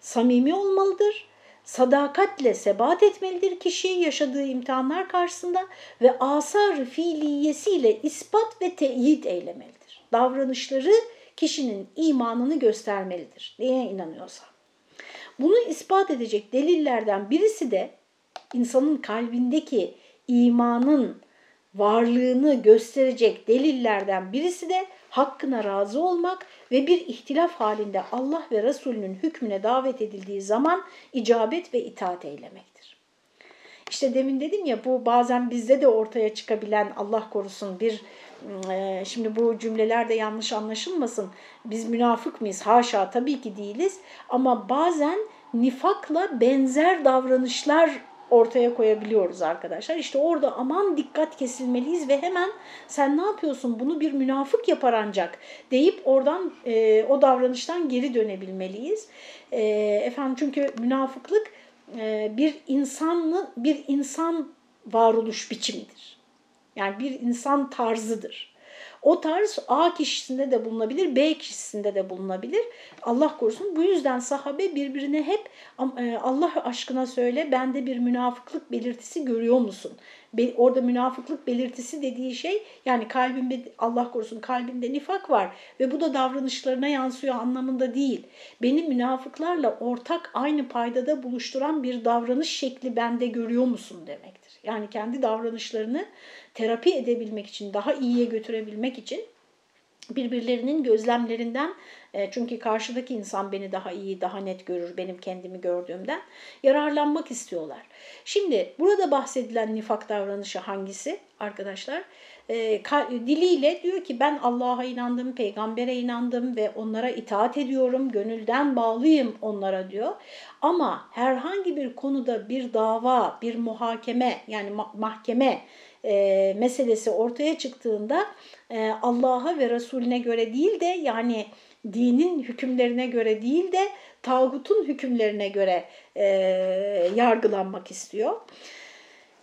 samimi olmalıdır. Sadakatle sebat etmelidir kişi yaşadığı imtihanlar karşısında ve asar fiiliyesiyle ispat ve teyit eylemelidir. Davranışları kişinin imanını göstermelidir. Neye inanıyorsa. Bunu ispat edecek delillerden birisi de insanın kalbindeki imanın varlığını gösterecek delillerden birisi de hakkına razı olmak ve bir ihtilaf halinde Allah ve Resulünün hükmüne davet edildiği zaman icabet ve itaat eylemektir. İşte demin dedim ya bu bazen bizde de ortaya çıkabilen Allah korusun bir şimdi bu cümleler de yanlış anlaşılmasın. Biz münafık mıyız? Haşa tabii ki değiliz. Ama bazen nifakla benzer davranışlar ortaya koyabiliyoruz arkadaşlar. İşte orada aman dikkat kesilmeliyiz ve hemen sen ne yapıyorsun bunu bir münafık yapar ancak deyip oradan e, o davranıştan geri dönebilmeliyiz. E, efendim çünkü münafıklık e, bir insanlı bir insan varoluş biçimidir. Yani bir insan tarzıdır. O tarz A kişisinde de bulunabilir, B kişisinde de bulunabilir. Allah korusun. Bu yüzden sahabe birbirine hep e, Allah aşkına söyle bende bir münafıklık belirtisi görüyor musun? Orada münafıklık belirtisi dediği şey yani kalbimde Allah korusun kalbimde nifak var ve bu da davranışlarına yansıyor anlamında değil. Beni münafıklarla ortak aynı paydada buluşturan bir davranış şekli bende görüyor musun demektir. Yani kendi davranışlarını terapi edebilmek için, daha iyiye götürebilmek için birbirlerinin gözlemlerinden e, çünkü karşıdaki insan beni daha iyi, daha net görür benim kendimi gördüğümden yararlanmak istiyorlar. Şimdi burada bahsedilen nifak davranışı hangisi arkadaşlar? E, diliyle diyor ki ben Allah'a inandım, peygambere inandım ve onlara itaat ediyorum, gönülden bağlıyım onlara diyor. Ama herhangi bir konuda bir dava, bir muhakeme yani mahkeme e, meselesi ortaya çıktığında e, Allah'a ve Resulüne göre değil de yani dinin hükümlerine göre değil de tağutun hükümlerine göre e, yargılanmak istiyor.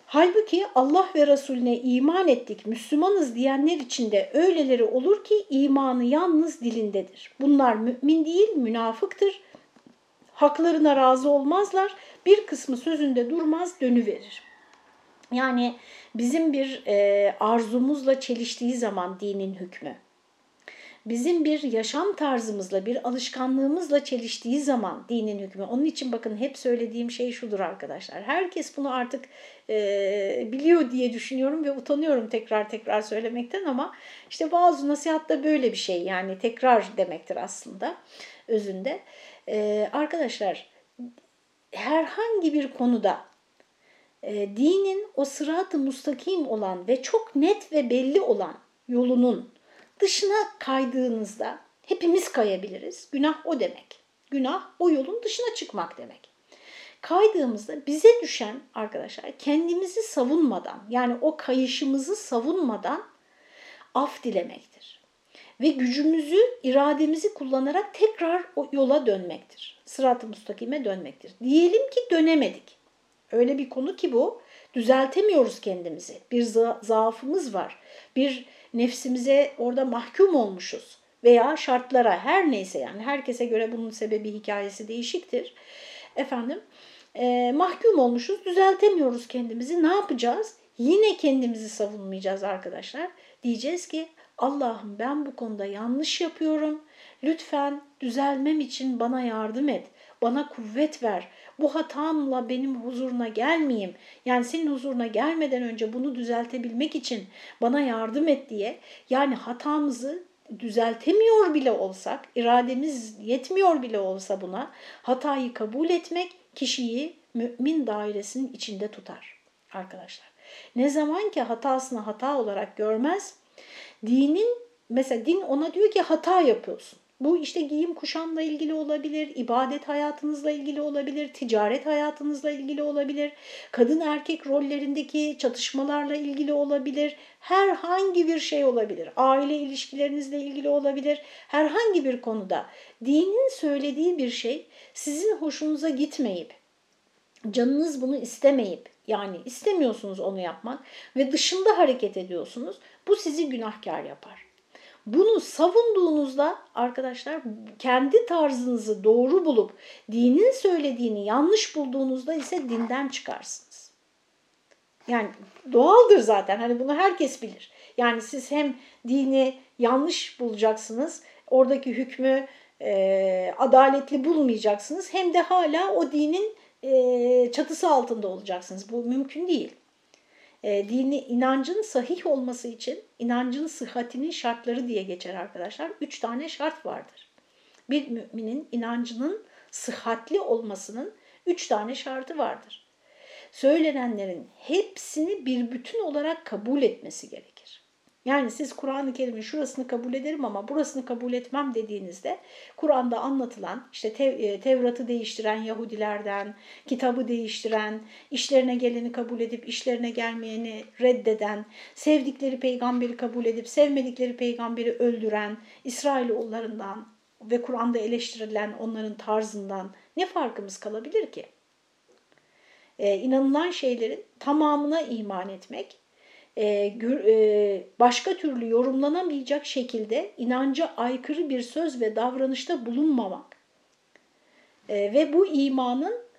Halbuki Allah ve Resulüne iman ettik, Müslümanız diyenler içinde öyleleri olur ki imanı yalnız dilindedir. Bunlar mümin değil, münafıktır. Haklarına razı olmazlar, bir kısmı sözünde durmaz, dönüverir. Yani bizim bir e, arzumuzla çeliştiği zaman dinin hükmü, bizim bir yaşam tarzımızla, bir alışkanlığımızla çeliştiği zaman dinin hükmü. Onun için bakın hep söylediğim şey şudur arkadaşlar. Herkes bunu artık e, biliyor diye düşünüyorum ve utanıyorum tekrar tekrar söylemekten ama işte bazı nasihatta böyle bir şey yani tekrar demektir aslında özünde. E, arkadaşlar herhangi bir konuda e, dinin o sırat-ı mustakim olan ve çok net ve belli olan yolunun dışına kaydığınızda hepimiz kayabiliriz. Günah o demek. Günah o yolun dışına çıkmak demek. Kaydığımızda bize düşen arkadaşlar kendimizi savunmadan yani o kayışımızı savunmadan af dilemektir. Ve gücümüzü, irademizi kullanarak tekrar o yola dönmektir. Sırat-ı mustakime dönmektir. Diyelim ki dönemedik. Öyle bir konu ki bu. Düzeltemiyoruz kendimizi. Bir za zaafımız var. Bir nefsimize orada mahkum olmuşuz veya şartlara her neyse yani herkese göre bunun sebebi hikayesi değişiktir. Efendim e, mahkum olmuşuz düzeltemiyoruz kendimizi ne yapacağız? Yine kendimizi savunmayacağız arkadaşlar. Diyeceğiz ki Allah'ım ben bu konuda yanlış yapıyorum. Lütfen düzelmem için bana yardım et. Bana kuvvet ver. Bu hatamla benim huzuruna gelmeyeyim. Yani senin huzuruna gelmeden önce bunu düzeltebilmek için bana yardım et diye. Yani hatamızı düzeltemiyor bile olsak, irademiz yetmiyor bile olsa buna hatayı kabul etmek kişiyi mümin dairesinin içinde tutar arkadaşlar. Ne zaman ki hatasını hata olarak görmez, dinin mesela din ona diyor ki hata yapıyorsun. Bu işte giyim kuşamla ilgili olabilir, ibadet hayatınızla ilgili olabilir, ticaret hayatınızla ilgili olabilir, kadın erkek rollerindeki çatışmalarla ilgili olabilir, herhangi bir şey olabilir, aile ilişkilerinizle ilgili olabilir, herhangi bir konuda dinin söylediği bir şey sizin hoşunuza gitmeyip, canınız bunu istemeyip, yani istemiyorsunuz onu yapmak ve dışında hareket ediyorsunuz, bu sizi günahkar yapar. Bunu savunduğunuzda arkadaşlar kendi tarzınızı doğru bulup dinin söylediğini yanlış bulduğunuzda ise dinden çıkarsınız. Yani doğaldır zaten hani bunu herkes bilir. Yani siz hem dini yanlış bulacaksınız, oradaki hükmü e, adaletli bulmayacaksınız hem de hala o dinin e, çatısı altında olacaksınız. Bu mümkün değil e, dini inancın sahih olması için inancın sıhhatinin şartları diye geçer arkadaşlar. Üç tane şart vardır. Bir müminin inancının sıhhatli olmasının üç tane şartı vardır. Söylenenlerin hepsini bir bütün olarak kabul etmesi gerekir. Yani siz Kur'an-ı Kerim'in şurasını kabul ederim ama burasını kabul etmem dediğinizde Kur'an'da anlatılan işte Tev e, Tevrat'ı değiştiren Yahudilerden, kitabı değiştiren, işlerine geleni kabul edip işlerine gelmeyeni reddeden, sevdikleri peygamberi kabul edip sevmedikleri peygamberi öldüren İsrailoğullarından ve Kur'an'da eleştirilen onların tarzından ne farkımız kalabilir ki? Ee, inanılan şeylerin tamamına iman etmek başka türlü yorumlanamayacak şekilde inanca aykırı bir söz ve davranışta bulunmamak e, ve bu imanın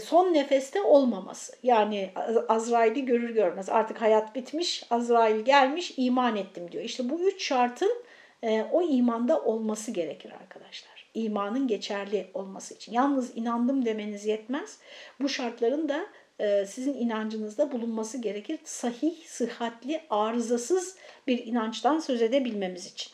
son nefeste olmaması. Yani Azrail'i görür görmez artık hayat bitmiş, Azrail gelmiş, iman ettim diyor. İşte bu üç şartın o imanda olması gerekir arkadaşlar. İmanın geçerli olması için. Yalnız inandım demeniz yetmez. Bu şartların da e, sizin inancınızda bulunması gerekir. Sahih, sıhhatli, arızasız bir inançtan söz edebilmemiz için.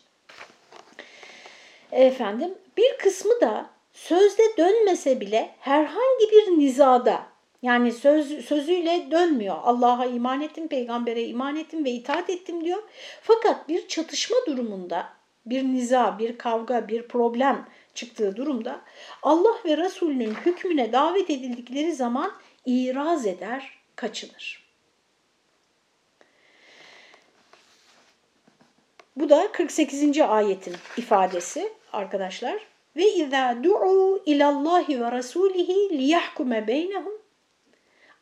Efendim bir kısmı da sözde dönmese bile herhangi bir nizada yani söz, sözüyle dönmüyor. Allah'a iman ettim, peygambere iman ettim ve itaat ettim diyor. Fakat bir çatışma durumunda bir niza, bir kavga, bir problem çıktığı durumda Allah ve Resulünün hükmüne davet edildikleri zaman iraz eder, kaçınır. Bu da 48. ayetin ifadesi arkadaşlar. Ve izâ du'u ilallahi ve rasulihi liyahkume beynehum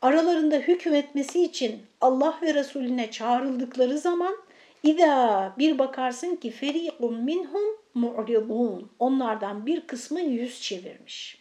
aralarında hükmetmesi için Allah ve Resulüne çağrıldıkları zaman İza bir bakarsın ki feriqun minhum mu'ridun. Onlardan bir kısmı yüz çevirmiş.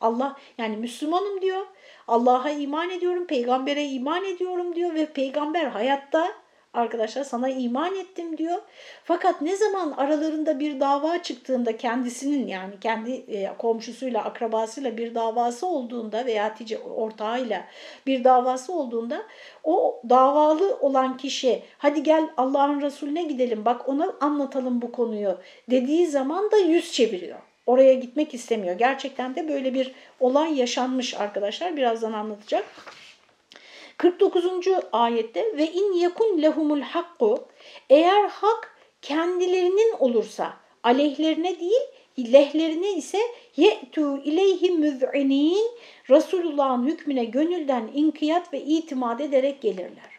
Allah yani Müslümanım diyor Allah'a iman ediyorum, peygambere iman ediyorum diyor ve peygamber hayatta arkadaşlar sana iman ettim diyor. Fakat ne zaman aralarında bir dava çıktığında kendisinin yani kendi e, komşusuyla, akrabasıyla bir davası olduğunda veya ticari ortağıyla bir davası olduğunda o davalı olan kişi hadi gel Allah'ın Resulüne gidelim bak ona anlatalım bu konuyu dediği zaman da yüz çeviriyor oraya gitmek istemiyor. Gerçekten de böyle bir olay yaşanmış arkadaşlar. Birazdan anlatacak. 49. ayette ve in yakun lehumul hakku eğer hak kendilerinin olursa aleyhlerine değil lehlerine ise ye'tu ileyhi müz'inin Resulullah'ın hükmüne gönülden inkiyat ve itimat ederek gelirler.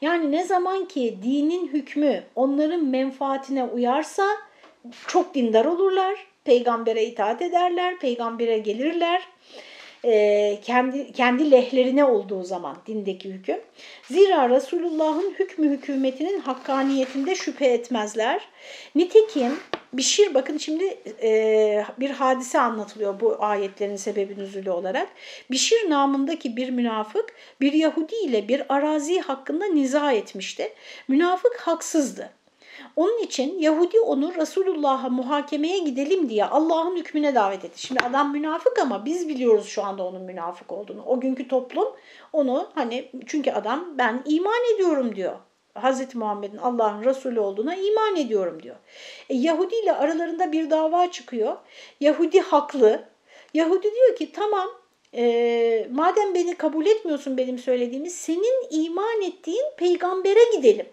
Yani ne zaman ki dinin hükmü onların menfaatine uyarsa çok dindar olurlar peygambere itaat ederler, peygambere gelirler e, kendi kendi lehlerine olduğu zaman dindeki hüküm. Zira Resulullah'ın hükmü hükümetinin hakkaniyetinde şüphe etmezler. Nitekim Bişir bakın şimdi e, bir hadise anlatılıyor bu ayetlerin sebebi nüzulü olarak. Bişir namındaki bir münafık bir Yahudi ile bir arazi hakkında niza etmişti. Münafık haksızdı. Onun için Yahudi onu Resulullah'a muhakemeye gidelim diye Allah'ın hükmüne davet etti. Şimdi adam münafık ama biz biliyoruz şu anda onun münafık olduğunu. O günkü toplum onu hani çünkü adam ben iman ediyorum diyor. Hz. Muhammed'in Allah'ın Resulü olduğuna iman ediyorum diyor. E, Yahudi ile aralarında bir dava çıkıyor. Yahudi haklı. Yahudi diyor ki tamam e, madem beni kabul etmiyorsun benim söylediğimi senin iman ettiğin peygambere gidelim.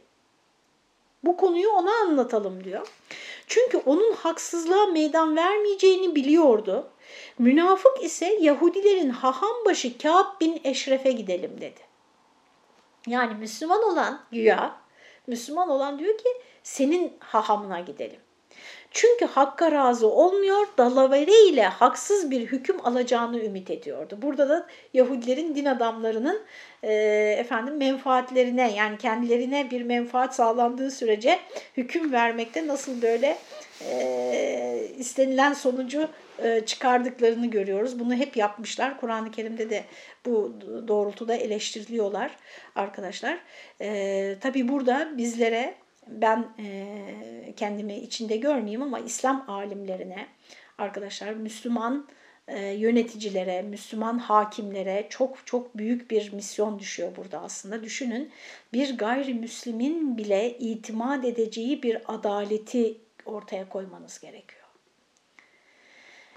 Bu konuyu ona anlatalım diyor. Çünkü onun haksızlığa meydan vermeyeceğini biliyordu. Münafık ise Yahudilerin haham başı Kâb bin Eşref'e gidelim dedi. Yani Müslüman olan güya, Müslüman olan diyor ki senin hahamına gidelim. Çünkü hakka razı olmuyor, dalavere ile haksız bir hüküm alacağını ümit ediyordu. Burada da Yahudilerin din adamlarının e, efendim menfaatlerine yani kendilerine bir menfaat sağlandığı sürece hüküm vermekte nasıl böyle e, istenilen sonucu e, çıkardıklarını görüyoruz. Bunu hep yapmışlar. Kur'an-ı Kerim'de de bu doğrultuda eleştiriliyorlar arkadaşlar. E, tabii burada bizlere ben e, kendimi içinde görmeyeyim ama İslam alimlerine arkadaşlar Müslüman e, yöneticilere, Müslüman hakimlere çok çok büyük bir misyon düşüyor burada aslında. Düşünün bir gayrimüslimin bile itimat edeceği bir adaleti ortaya koymanız gerekiyor.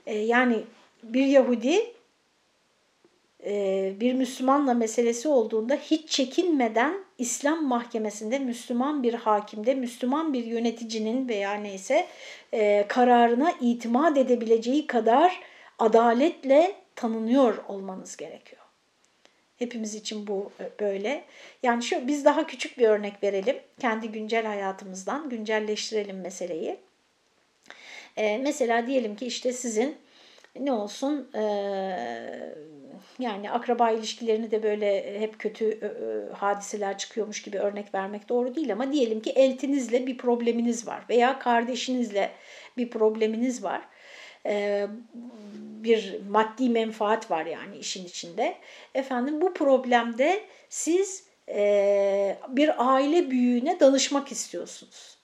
E, yani bir Yahudi bir Müslümanla meselesi olduğunda hiç çekinmeden İslam mahkemesinde Müslüman bir hakimde, Müslüman bir yöneticinin veya neyse e, kararına itimat edebileceği kadar adaletle tanınıyor olmanız gerekiyor. Hepimiz için bu böyle. Yani şu biz daha küçük bir örnek verelim. Kendi güncel hayatımızdan güncelleştirelim meseleyi. Ee, mesela diyelim ki işte sizin ne olsun e, yani akraba ilişkilerini de böyle hep kötü e, hadiseler çıkıyormuş gibi örnek vermek doğru değil ama diyelim ki eltinizle bir probleminiz var veya kardeşinizle bir probleminiz var. E, bir maddi menfaat var yani işin içinde. Efendim bu problemde siz e, bir aile büyüğüne danışmak istiyorsunuz.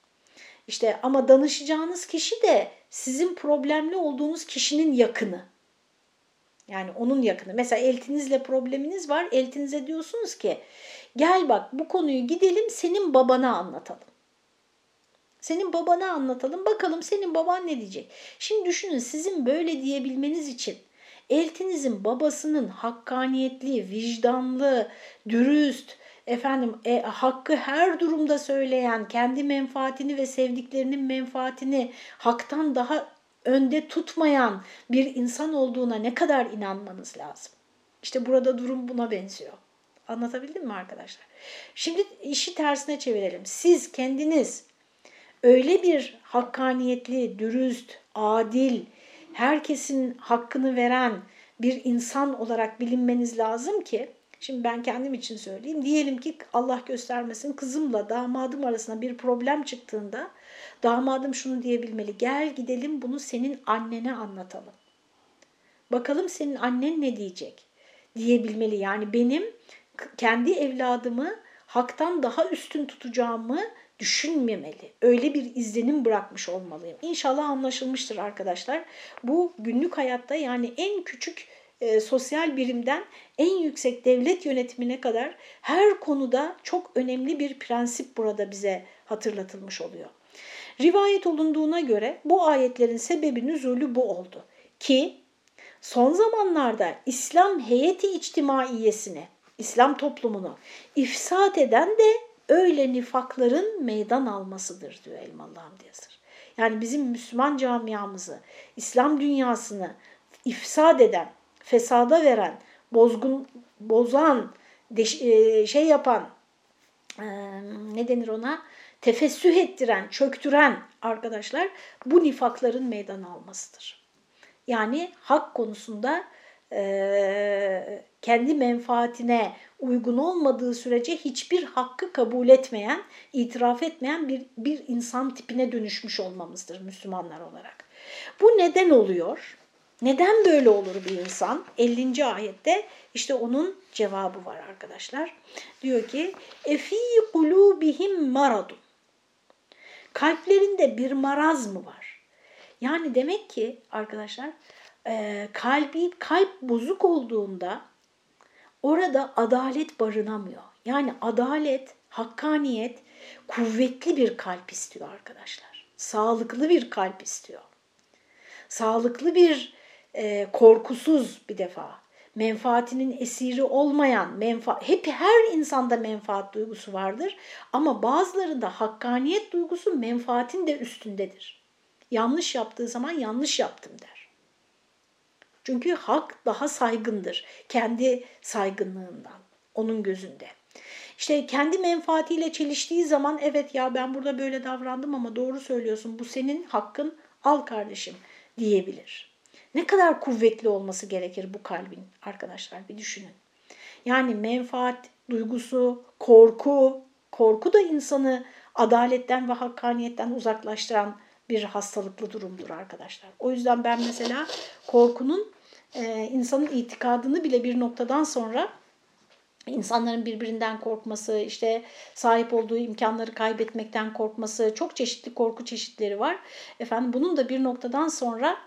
İşte ama danışacağınız kişi de sizin problemli olduğunuz kişinin yakını. Yani onun yakını. Mesela eltinizle probleminiz var. Eltinize diyorsunuz ki gel bak bu konuyu gidelim senin babana anlatalım. Senin babana anlatalım bakalım senin baban ne diyecek. Şimdi düşünün sizin böyle diyebilmeniz için eltinizin babasının hakkaniyetli, vicdanlı, dürüst, efendim e, hakkı her durumda söyleyen, kendi menfaatini ve sevdiklerinin menfaatini haktan daha önde tutmayan bir insan olduğuna ne kadar inanmanız lazım? İşte burada durum buna benziyor. Anlatabildim mi arkadaşlar? Şimdi işi tersine çevirelim. Siz kendiniz öyle bir hakkaniyetli, dürüst, adil, herkesin hakkını veren bir insan olarak bilinmeniz lazım ki Şimdi ben kendim için söyleyeyim. Diyelim ki Allah göstermesin kızımla damadım arasında bir problem çıktığında damadım şunu diyebilmeli. Gel gidelim bunu senin annene anlatalım. Bakalım senin annen ne diyecek diyebilmeli. Yani benim kendi evladımı haktan daha üstün tutacağımı düşünmemeli. Öyle bir izlenim bırakmış olmalıyım. İnşallah anlaşılmıştır arkadaşlar. Bu günlük hayatta yani en küçük e, sosyal birimden en yüksek devlet yönetimine kadar her konuda çok önemli bir prensip burada bize hatırlatılmış oluyor. Rivayet olunduğuna göre bu ayetlerin sebebi nüzulü bu oldu. Ki son zamanlarda İslam heyeti içtimaiyesini, İslam toplumunu ifsat eden de öyle nifakların meydan almasıdır diyor Elmalı Hamdi Yazır. Yani bizim Müslüman camiamızı, İslam dünyasını ifsad eden, fesada veren, bozgun, bozan, e, şey yapan, e, ne denir ona? Tefessüh ettiren, çöktüren arkadaşlar bu nifakların meydan almasıdır. Yani hak konusunda e, kendi menfaatine uygun olmadığı sürece hiçbir hakkı kabul etmeyen, itiraf etmeyen bir, bir insan tipine dönüşmüş olmamızdır Müslümanlar olarak. Bu neden oluyor? Neden böyle olur bir insan? 50. ayette işte onun cevabı var arkadaşlar. Diyor ki efi kulubihim maradun. Kalplerinde bir maraz mı var? Yani demek ki arkadaşlar e, kalbi kalp bozuk olduğunda orada adalet barınamıyor. Yani adalet, hakkaniyet kuvvetli bir kalp istiyor arkadaşlar. Sağlıklı bir kalp istiyor. Sağlıklı bir e, korkusuz bir defa menfaatinin esiri olmayan, menfa hep her insanda menfaat duygusu vardır ama bazılarında hakkaniyet duygusu menfaatin de üstündedir. Yanlış yaptığı zaman yanlış yaptım der. Çünkü hak daha saygındır kendi saygınlığından, onun gözünde. İşte kendi menfaatiyle çeliştiği zaman evet ya ben burada böyle davrandım ama doğru söylüyorsun bu senin hakkın al kardeşim diyebilir. Ne kadar kuvvetli olması gerekir bu kalbin arkadaşlar bir düşünün. Yani menfaat duygusu, korku, korku da insanı adaletten ve hakkaniyetten uzaklaştıran bir hastalıklı durumdur arkadaşlar. O yüzden ben mesela korkunun e, insanın itikadını bile bir noktadan sonra insanların birbirinden korkması, işte sahip olduğu imkanları kaybetmekten korkması, çok çeşitli korku çeşitleri var. Efendim bunun da bir noktadan sonra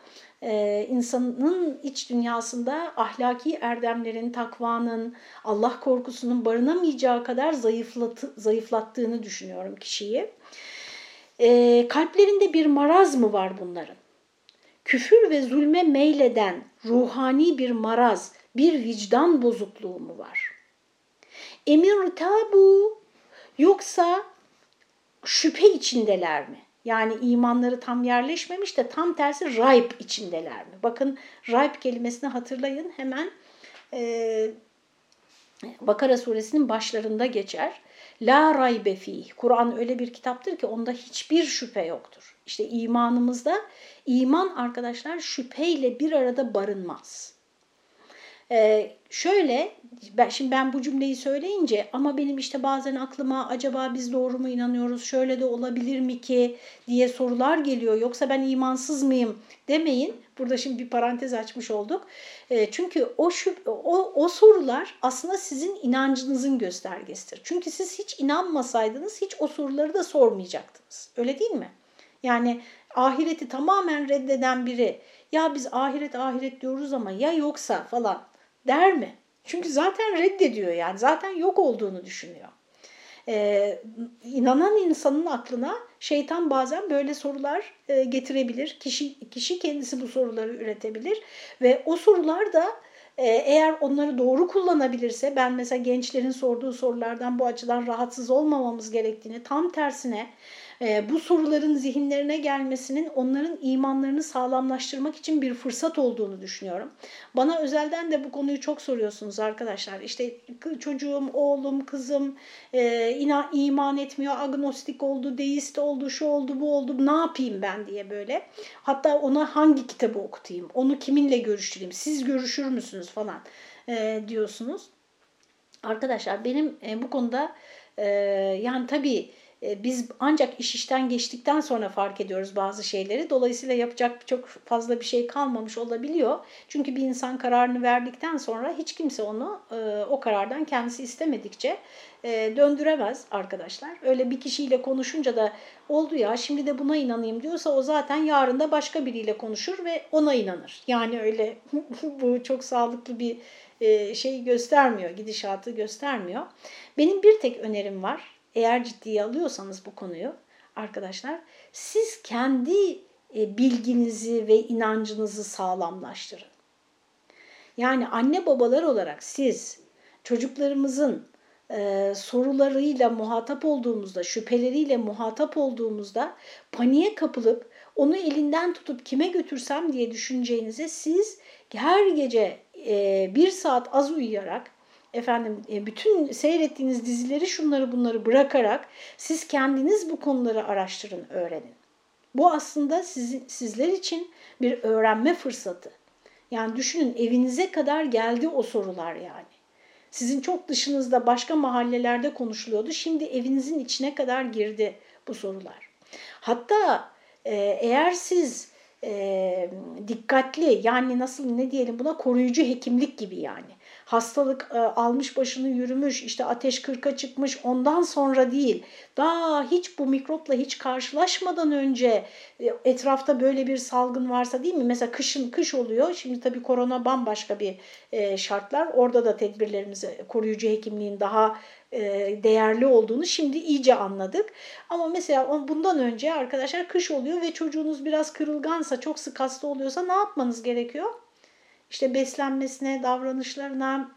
e, insanın iç dünyasında ahlaki erdemlerin, takvanın, Allah korkusunun barınamayacağı kadar zayıflat, zayıflattığını düşünüyorum kişiyi. E, kalplerinde bir maraz mı var bunların? Küfür ve zulme meyleden ruhani bir maraz, bir vicdan bozukluğu mu var? Emir tabu yoksa şüphe içindeler mi? Yani imanları tam yerleşmemiş de tam tersi rayb içindeler mi? Bakın rayb kelimesini hatırlayın hemen e, Bakara suresinin başlarında geçer. La raybe fi. Kur'an öyle bir kitaptır ki onda hiçbir şüphe yoktur. İşte imanımızda iman arkadaşlar şüpheyle bir arada barınmaz. Ee, şöyle, ben, şimdi ben bu cümleyi söyleyince ama benim işte bazen aklıma acaba biz doğru mu inanıyoruz, şöyle de olabilir mi ki diye sorular geliyor. Yoksa ben imansız mıyım demeyin. Burada şimdi bir parantez açmış olduk. E, çünkü o, şüp, o, o sorular aslında sizin inancınızın göstergesidir. Çünkü siz hiç inanmasaydınız hiç o soruları da sormayacaktınız. Öyle değil mi? Yani ahireti tamamen reddeden biri ya biz ahiret ahiret diyoruz ama ya yoksa falan der mi? Çünkü zaten reddediyor yani zaten yok olduğunu düşünüyor. Ee, inanan insanın aklına şeytan bazen böyle sorular e, getirebilir. Kişi, kişi kendisi bu soruları üretebilir ve o sorular da e, eğer onları doğru kullanabilirse ben mesela gençlerin sorduğu sorulardan bu açıdan rahatsız olmamamız gerektiğini tam tersine bu soruların zihinlerine gelmesinin onların imanlarını sağlamlaştırmak için bir fırsat olduğunu düşünüyorum. Bana özelden de bu konuyu çok soruyorsunuz arkadaşlar. İşte çocuğum, oğlum, kızım e, ina, iman etmiyor, agnostik oldu, deist oldu, şu oldu, bu oldu, ne yapayım ben diye böyle. Hatta ona hangi kitabı okutayım, onu kiminle görüştüreyim, siz görüşür müsünüz falan e, diyorsunuz. Arkadaşlar benim e, bu konuda yani tabii biz ancak iş işten geçtikten sonra fark ediyoruz bazı şeyleri. Dolayısıyla yapacak çok fazla bir şey kalmamış olabiliyor. Çünkü bir insan kararını verdikten sonra hiç kimse onu e, o karardan kendisi istemedikçe e, döndüremez arkadaşlar. Öyle bir kişiyle konuşunca da oldu ya şimdi de buna inanayım diyorsa o zaten yarın da başka biriyle konuşur ve ona inanır. Yani öyle [LAUGHS] bu çok sağlıklı bir şey göstermiyor, gidişatı göstermiyor. Benim bir tek önerim var eğer ciddiye alıyorsanız bu konuyu arkadaşlar siz kendi e, bilginizi ve inancınızı sağlamlaştırın. Yani anne babalar olarak siz çocuklarımızın e, sorularıyla muhatap olduğumuzda, şüpheleriyle muhatap olduğumuzda paniğe kapılıp onu elinden tutup kime götürsem diye düşüneceğinize siz her gece e, bir saat az uyuyarak efendim e, bütün seyrettiğiniz dizileri şunları bunları bırakarak siz kendiniz bu konuları araştırın, öğrenin. Bu aslında sizin, sizler için bir öğrenme fırsatı. Yani düşünün evinize kadar geldi o sorular yani. Sizin çok dışınızda başka mahallelerde konuşuluyordu. Şimdi evinizin içine kadar girdi bu sorular. Hatta e, eğer siz e, dikkatli yani nasıl ne diyelim buna koruyucu hekimlik gibi yani hastalık e, almış başını yürümüş, işte ateş kırka çıkmış ondan sonra değil. Daha hiç bu mikropla hiç karşılaşmadan önce e, etrafta böyle bir salgın varsa değil mi? Mesela kışın kış oluyor. Şimdi tabii korona bambaşka bir e, şartlar. Orada da tedbirlerimizi koruyucu hekimliğin daha e, değerli olduğunu şimdi iyice anladık. Ama mesela bundan önce arkadaşlar kış oluyor ve çocuğunuz biraz kırılgansa, çok sık hasta oluyorsa ne yapmanız gerekiyor? İşte beslenmesine, davranışlarına,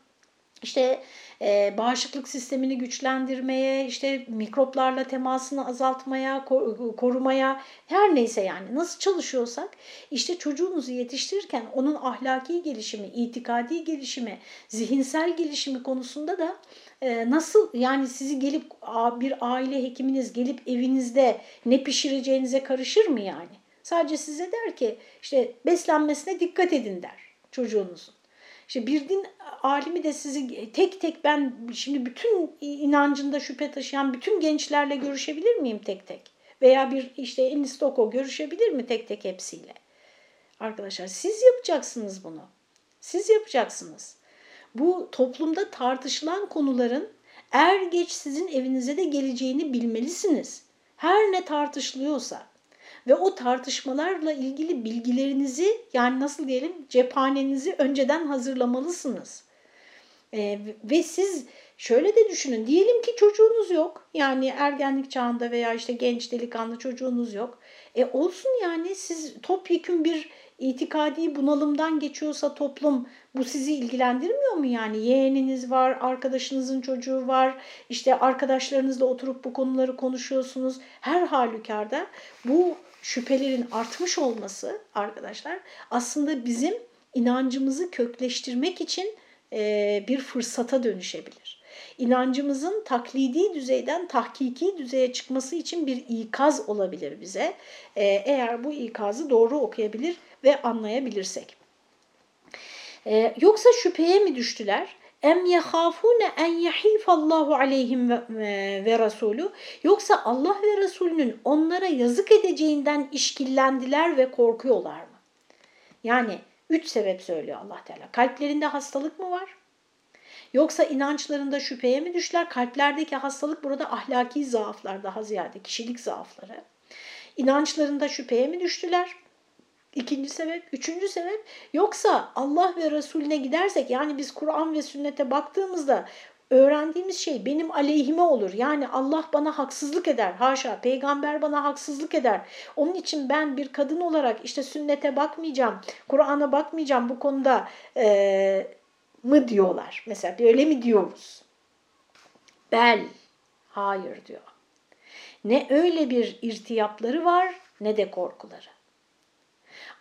işte e, bağışıklık sistemini güçlendirmeye, işte mikroplarla temasını azaltmaya, korumaya, her neyse yani nasıl çalışıyorsak işte çocuğunuzu yetiştirirken onun ahlaki gelişimi, itikadi gelişimi, zihinsel gelişimi konusunda da e, nasıl yani sizi gelip bir aile hekiminiz gelip evinizde ne pişireceğinize karışır mı yani? Sadece size der ki işte beslenmesine dikkat edin der çocuğunuzun. İşte bir din alimi de sizi tek tek ben şimdi bütün inancında şüphe taşıyan bütün gençlerle görüşebilir miyim tek tek? Veya bir işte Enistoko görüşebilir mi tek tek hepsiyle? Arkadaşlar siz yapacaksınız bunu. Siz yapacaksınız. Bu toplumda tartışılan konuların er geç sizin evinize de geleceğini bilmelisiniz. Her ne tartışılıyorsa ve o tartışmalarla ilgili bilgilerinizi yani nasıl diyelim cephanenizi önceden hazırlamalısınız. E, ve siz şöyle de düşünün diyelim ki çocuğunuz yok yani ergenlik çağında veya işte genç delikanlı çocuğunuz yok. E olsun yani siz topyekün bir itikadi bunalımdan geçiyorsa toplum bu sizi ilgilendirmiyor mu yani? Yeğeniniz var, arkadaşınızın çocuğu var, işte arkadaşlarınızla oturup bu konuları konuşuyorsunuz. Her halükarda bu şüphelerin artmış olması arkadaşlar aslında bizim inancımızı kökleştirmek için e, bir fırsata dönüşebilir. İnancımızın taklidi düzeyden tahkiki düzeye çıkması için bir ikaz olabilir bize. E, eğer bu ikazı doğru okuyabilir ve anlayabilirsek. E, yoksa şüpheye mi düştüler? Em yehafune en yahifallahu aleyhim ve, ve Resulü yoksa Allah ve Resulünün onlara yazık edeceğinden işkillendiler ve korkuyorlar mı? Yani üç sebep söylüyor Allah Teala. Kalplerinde hastalık mı var? Yoksa inançlarında şüpheye mi düşler? Kalplerdeki hastalık burada ahlaki zaaflar daha ziyade kişilik zaafları. İnançlarında şüpheye mi düştüler? İkinci sebep. Üçüncü sebep yoksa Allah ve Resulüne gidersek yani biz Kur'an ve sünnete baktığımızda öğrendiğimiz şey benim aleyhime olur. Yani Allah bana haksızlık eder. Haşa peygamber bana haksızlık eder. Onun için ben bir kadın olarak işte sünnete bakmayacağım, Kur'an'a bakmayacağım bu konuda e, mı diyorlar. Mesela böyle mi diyoruz? Bel. Hayır diyor. Ne öyle bir irtiyapları var ne de korkuları.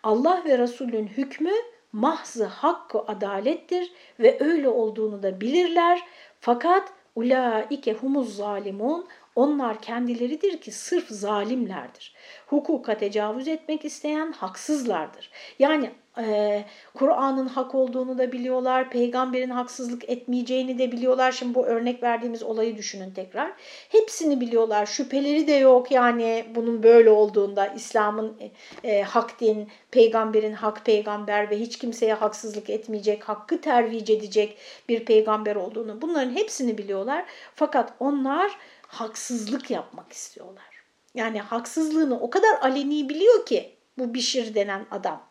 Allah ve Resulün hükmü mahzı hakkı adalettir ve öyle olduğunu da bilirler. Fakat ulaike humuz zalimun onlar kendileridir ki sırf zalimlerdir. Hukuka tecavüz etmek isteyen haksızlardır. Yani e, Kur'an'ın hak olduğunu da biliyorlar, peygamberin haksızlık etmeyeceğini de biliyorlar. Şimdi bu örnek verdiğimiz olayı düşünün tekrar. Hepsini biliyorlar, şüpheleri de yok yani bunun böyle olduğunda İslam'ın e, hak din, peygamberin hak peygamber ve hiç kimseye haksızlık etmeyecek, hakkı tervic edecek bir peygamber olduğunu bunların hepsini biliyorlar. Fakat onlar haksızlık yapmak istiyorlar. Yani haksızlığını o kadar aleni biliyor ki bu Bişir denen adam.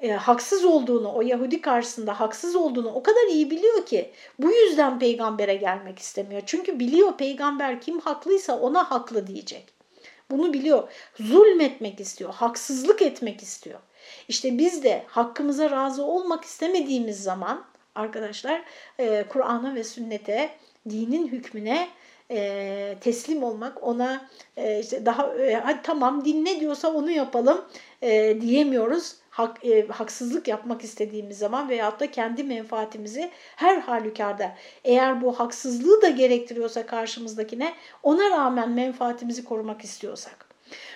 E, haksız olduğunu, o Yahudi karşısında haksız olduğunu o kadar iyi biliyor ki bu yüzden peygambere gelmek istemiyor. Çünkü biliyor peygamber kim haklıysa ona haklı diyecek. Bunu biliyor. Zulmetmek istiyor, haksızlık etmek istiyor. İşte biz de hakkımıza razı olmak istemediğimiz zaman arkadaşlar e, Kur'an'a ve sünnete, dinin hükmüne e, teslim olmak, ona e, işte daha e, hadi tamam din ne diyorsa onu yapalım e, diyemiyoruz. Hak, e, haksızlık yapmak istediğimiz zaman veyahut da kendi menfaatimizi her halükarda eğer bu haksızlığı da gerektiriyorsa karşımızdakine ona rağmen menfaatimizi korumak istiyorsak.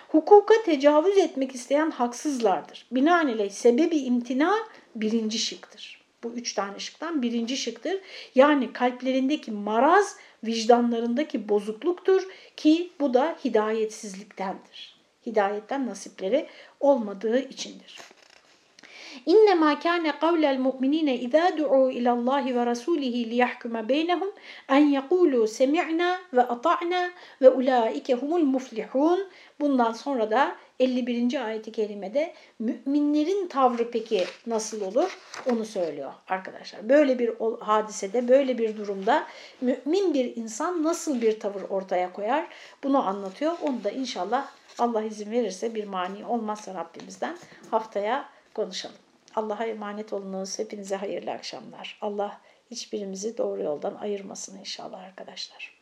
Hukuka tecavüz etmek isteyen haksızlardır. Binaenaleyh sebebi imtina birinci şıktır. Bu üç tane şıktan birinci şıktır. Yani kalplerindeki maraz vicdanlarındaki bozukluktur ki bu da hidayetsizliktendir. Hidayetten nasipleri olmadığı içindir. İnne ma kana kavlel mu'minine iza du'u ila Allah ve rasulihi liyahkuma beynehum en yekulu semi'na ve ata'na ve ulaike humul muflihun. Bundan sonra da 51. ayeti kerimede müminlerin tavrı peki nasıl olur onu söylüyor arkadaşlar. Böyle bir hadisede, böyle bir durumda mümin bir insan nasıl bir tavır ortaya koyar bunu anlatıyor. Onu da inşallah Allah izin verirse bir mani olmazsa Rabbimizden haftaya konuşalım. Allah'a emanet olunuz. Hepinize hayırlı akşamlar. Allah hiçbirimizi doğru yoldan ayırmasın inşallah arkadaşlar.